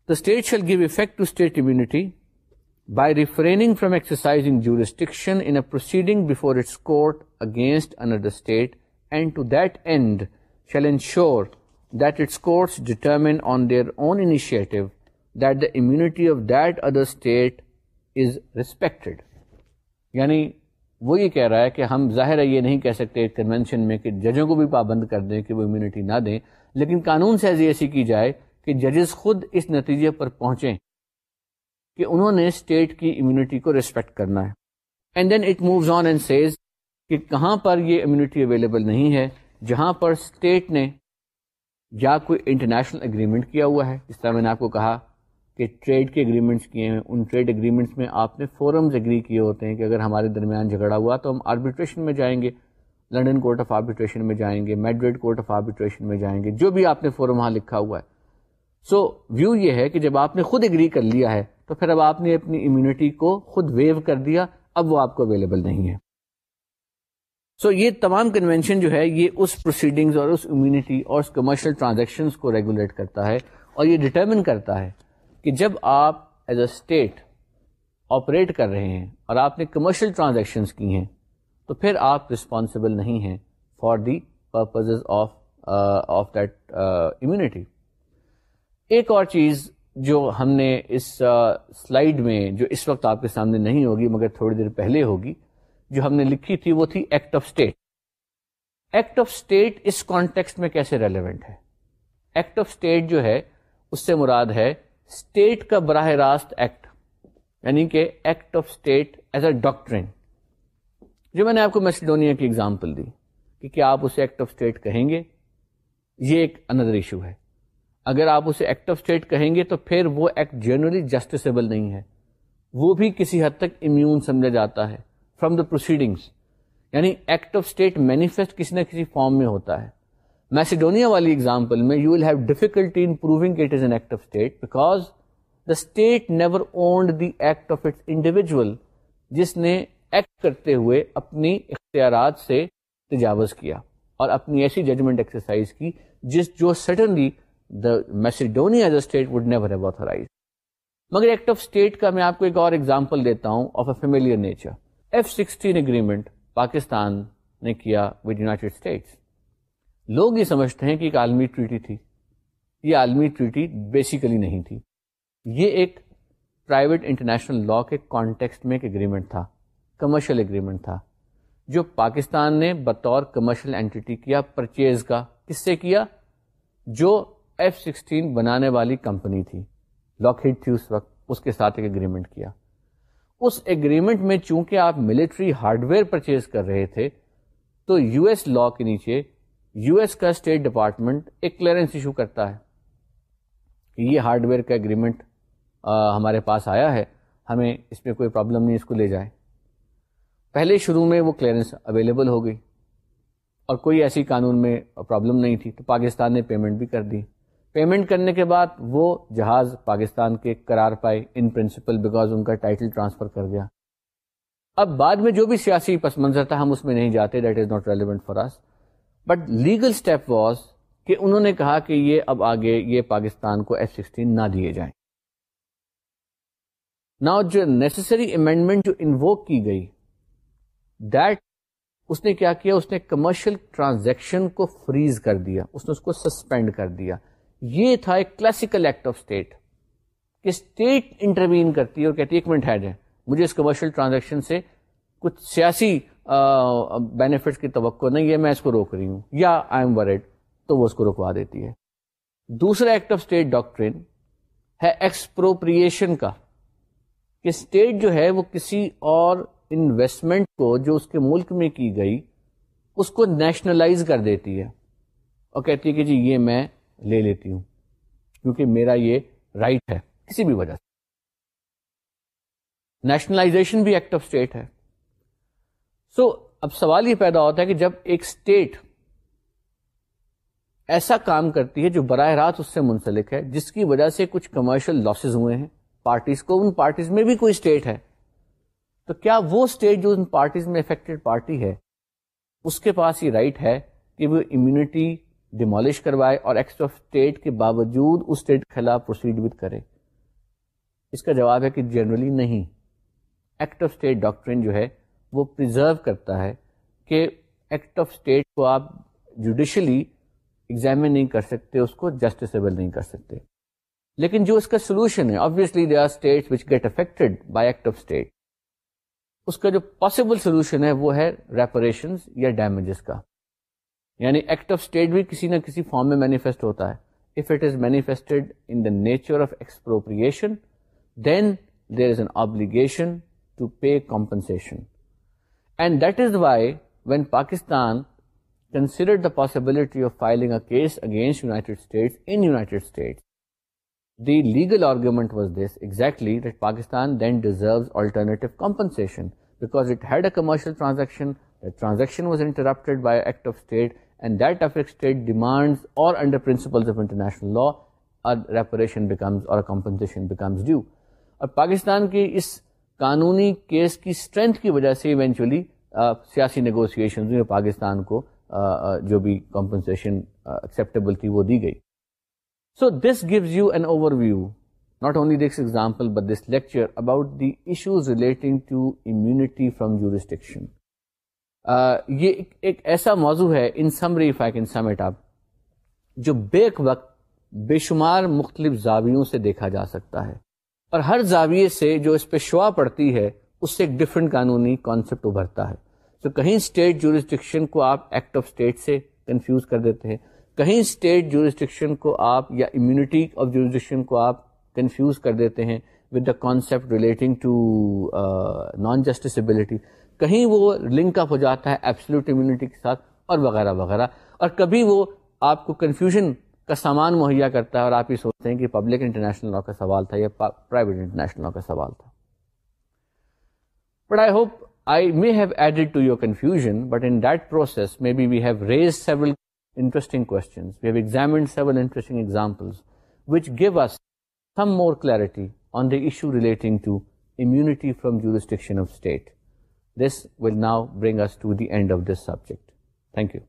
the state shall give effect to state immunity by refraining from exercising and its court against another state and to that end shall their own initiative that the immunity of that other state is respected یعنی وہ یہ کہہ رہا ہے کہ ہم ظاہر ہے یہ نہیں کہہ سکتے کنونشن میں کہ ججوں کو بھی پابند کر دیں کہ وہ امیونٹی نہ دیں لیکن قانون سے ایسی کی جائے کہ ججز خود اس نتیجے پر پہنچیں کہ انہوں نے اسٹیٹ کی امیونٹی کو ریسپیکٹ کرنا ہے and then it moves on and says کہ کہاں پر یہ امیونٹی اویلیبل نہیں ہے جہاں پر اسٹیٹ نے یا کوئی انٹرنیشنل اگریمنٹ کیا ہوا ہے جس طرح میں نے آپ کو کہا کہ ٹریڈ کے اگریمنٹس کیے ہیں ان ٹریڈ اگریمنٹس میں آپ نے فورمز اگری کیے ہوتے ہیں کہ اگر ہمارے درمیان جھگڑا ہوا تو ہم آربیٹریشن میں جائیں گے لنڈن کورٹ آف آربیٹریشن میں جائیں گے میڈریڈ کورٹ آف آربیٹریشن میں جائیں گے جو بھی آپ نے فورم وہاں لکھا ہوا ہے سو so, ویو یہ ہے کہ جب آپ نے خود اگری کر لیا ہے تو پھر اب آپ نے اپنی امیونٹی کو خود ویو کر دیا اب وہ آپ کو اویلیبل نہیں ہے سو so, یہ تمام کنونشن جو ہے یہ اس پروسیڈنگز اور اس امیونٹی اور اس کمرشل ٹرانزیکشنز کو ریگولیٹ کرتا ہے اور یہ ڈٹرمن کرتا ہے کہ جب آپ ایز اے اسٹیٹ آپریٹ کر رہے ہیں اور آپ نے کمرشل ٹرانزیکشنز کی ہیں تو پھر آپ رسپانسبل نہیں ہیں for the purpose of of that immunity ایک اور چیز جو ہم نے اس سلائیڈ میں جو اس وقت آپ کے سامنے نہیں ہوگی مگر تھوڑی دیر پہلے ہوگی جو ہم نے لکھی تھی وہ تھی act of state act of state us context میں کیسے ریلیونٹ ہے ایکٹ آف اسٹیٹ جو ہے اس سے مراد ہے اسٹیٹ کا براہ راست ایکٹ یعنی کہ act of state as a doctrine جو میں نے آپ کو میسیڈونیا کی ایگزامپل دی کہ کیا آپ اسے ایکٹ آف اسٹیٹ کہیں گے یہ ایک اندر ایشو ہے اگر آپ اسے ایکٹ آف اسٹیٹ کہیں گے تو پھر وہ ایکٹ جنرلی جسٹسیبل نہیں ہے وہ بھی کسی حد تک امیون سمجھا جاتا ہے فرام دا پروسیڈنگس یعنی ایکٹ آف اسٹیٹ مینیفیسٹ کسی نہ کسی فارم میں ہوتا ہے میسیڈونیا والی اگزامپل میں you will have difficulty in proving it is an act of state because the state never owned the act of its individual جس نے ایکٹ کرتے ہوئے اپنی اختیارات سے تجاوز کیا اور اپنی ایسی ججمنٹ ایکسرسائز کی جس جو suddenly the Macedonia as a state would never have authorized مگر ایکٹ آف اسٹیٹ کا میں آپ کو ایک اور ایگزامپل دیتا ہوں of a familiar nature F sixteen agreement Pakistan نے کیا ود یونائٹیڈ اسٹیٹس لوگ یہ سمجھتے ہیں کہ ایک عالمی ٹریٹی تھی یہ عالمی ٹریٹی بیسیکلی نہیں تھی یہ ایک پرائیویٹ انٹرنیشنل لا کے کانٹیکسٹ میں ایک اگریمنٹ تھا کمرشل اگریمنٹ تھا جو پاکستان نے بطور کمرشل اینٹیٹی کیا پرچیز کا کس سے کیا جو ایف سکسٹین بنانے والی کمپنی تھی لاک تھی اس وقت اس کے ساتھ ایک اگریمنٹ کیا اس اگریمنٹ میں چونکہ آپ ملٹری ہارڈ ویئر پرچیز کر رہے تھے تو یو ایس لا کے نیچے یو ایس کا اسٹیٹ ڈپارٹمنٹ ایک کلیئرنس ایشو کرتا ہے کہ یہ ہارڈ ویئر کا اگریمنٹ ہمارے پاس آیا ہے ہمیں اس میں کوئی پرابلم نہیں اس کو لے جائیں پہلے شروع میں وہ کلیئرنس اویلیبل ہو گئی اور کوئی ایسی قانون میں پرابلم نہیں تھی تو پاکستان نے پیمنٹ بھی کر دی پیمنٹ کرنے کے بعد وہ جہاز پاکستان کے قرار پائے ان پرنسپل بیکاز ان کا ٹائٹل ٹرانسفر کر گیا اب بعد میں جو بھی سیاسی پس منظر تھا ہم اس میں نہیں جاتے that is not relevant for us but legal step was کہ انہوں نے کہا کہ یہ اب آگے یہ پاکستان کو ایف سکسٹین نہ دیے جائیں نا جو نیسسری امینڈمنٹ جو انووک کی گئی دیٹ اس نے کیا کیا اس نے کمرشل ٹرانزیکشن کو فریز کر دیا اس نے اس کو سسپینڈ کر دیا یہ تھا ایک کلاسیکل ایکٹ آف اسٹیٹ کہ اسٹیٹ انٹروین کرتی ہے اور کہتی ہے ایک منٹ ہیڈ ہے مجھے اس کمرشل ٹرانزیکشن سے کچھ سیاسی بینیفٹس کی توقع نہیں ہے میں اس کو روک رہی ہوں یا آئی ایم ورڈ تو وہ اس کو روکوا دیتی ہے دوسرا ایکٹ آف اسٹیٹ ڈاکٹرین ہے ایکسپروپریشن کا کہ اسٹیٹ جو ہے وہ کسی اور انویسٹمنٹ کو جو اس کے ملک میں کی گئی اس کو نیشنلائز کر دیتی ہے اور کہتی ہے کہ جی یہ میں لے لیتی ہوں کیونکہ میرا یہ رائٹ right ہے کسی بھی وجہ سے نیشنلائزیشن بھی ایکٹ آف اسٹیٹ ہے سو so, اب سوال یہ پیدا ہوتا ہے کہ جب ایک اسٹیٹ ایسا کام کرتی ہے جو براہ راست اس سے منسلک ہے جس کی وجہ سے کچھ کمرشل لاسز ہوئے ہیں پارٹیز کو ان پارٹیز میں بھی کوئی اسٹیٹ ہے تو کیا وہ اسٹیٹ جو ان پارٹیز میں افیکٹڈ پارٹی ہے اس کے پاس یہ رائٹ right ہے کہ وہ امیونٹی ڈیمالش کروائے اور ایکٹ آف اسٹیٹ کے باوجود اس اسٹیٹ کے خلاف پروسیڈ وتھ کرے اس کا جواب ہے کہ جنرلی نہیں ایکٹ آف اسٹیٹ ڈاکٹرن جو ہے وہ پرزرو کرتا ہے کہ ایکٹ آف اسٹیٹ کو آپ جوڈیشلی ایگزامن نہیں کر سکتے اس کو جسٹسیبل نہیں کر سکتے لیکن جو اس کا سولوشن ہے obviously they are state state which get affected by act of اس کا جو پاسبل سولوشن ہے وہ ہے ریپریشنز یا ڈیمیجز کا یعنی ایکٹ آف اسٹیٹ بھی کسی کسی نہ فارم میں مینیفیسٹ ہوتا ہے if it is is is manifested in the nature of expropriation then there an obligation to pay and that why when Pakistan because against state a commercial transaction, this transaction was interrupted by act of state principle of international اور پاکستان کی اس قانونی case کی strength کی وجہ سے eventually سیاسی negotiations میں پاکستان کو جو بھی کمپنسیشن ایکسیپٹیبل تھی وہ دی گئی so this gives you an overview not only this example but this lecture about the issues relating to immunity from jurisdiction یہ ایک ایسا موضوع ہے ان سمری اپ جو بیک وقت بے شمار مختلف زاویوں سے دیکھا جا سکتا ہے اور ہر زاویے سے جو اس پہ شوا پڑتی ہے اس سے ایک ڈفرینٹ قانونی کانسیپٹ ابھرتا ہے تو کہیں اسٹیٹ جورسٹکشن کو آپ ایکٹ آف اسٹیٹ سے کنفیوز کر دیتے ہیں کہیں اسٹیٹ جورسٹکشن کو آپ یا امیونٹی آف جورسٹکشن کو آپ کنفیوز کر دیتے ہیں with the concept relating to non justiciability کہیں وہ لنک اپ ہو جاتا ہے ایپسلیوٹ امیونٹی کے ساتھ اور وغیرہ وغیرہ اور کبھی وہ آپ کو کنفیوژن کا سامان مہیا کرتا ہے اور آپ یہ سوچتے ہیں کہ پبلک انٹرنیشنل لا کا سوال تھا یا پرائیویٹ انٹرنیشنل لا کا سوال تھا but I hope I may have added to your confusion but in that process may be we have raised several interesting questions we have examined several interesting examples which give us some more clarity on the issue relating to immunity from jurisdiction of state This will now bring us to the end of this subject. Thank you.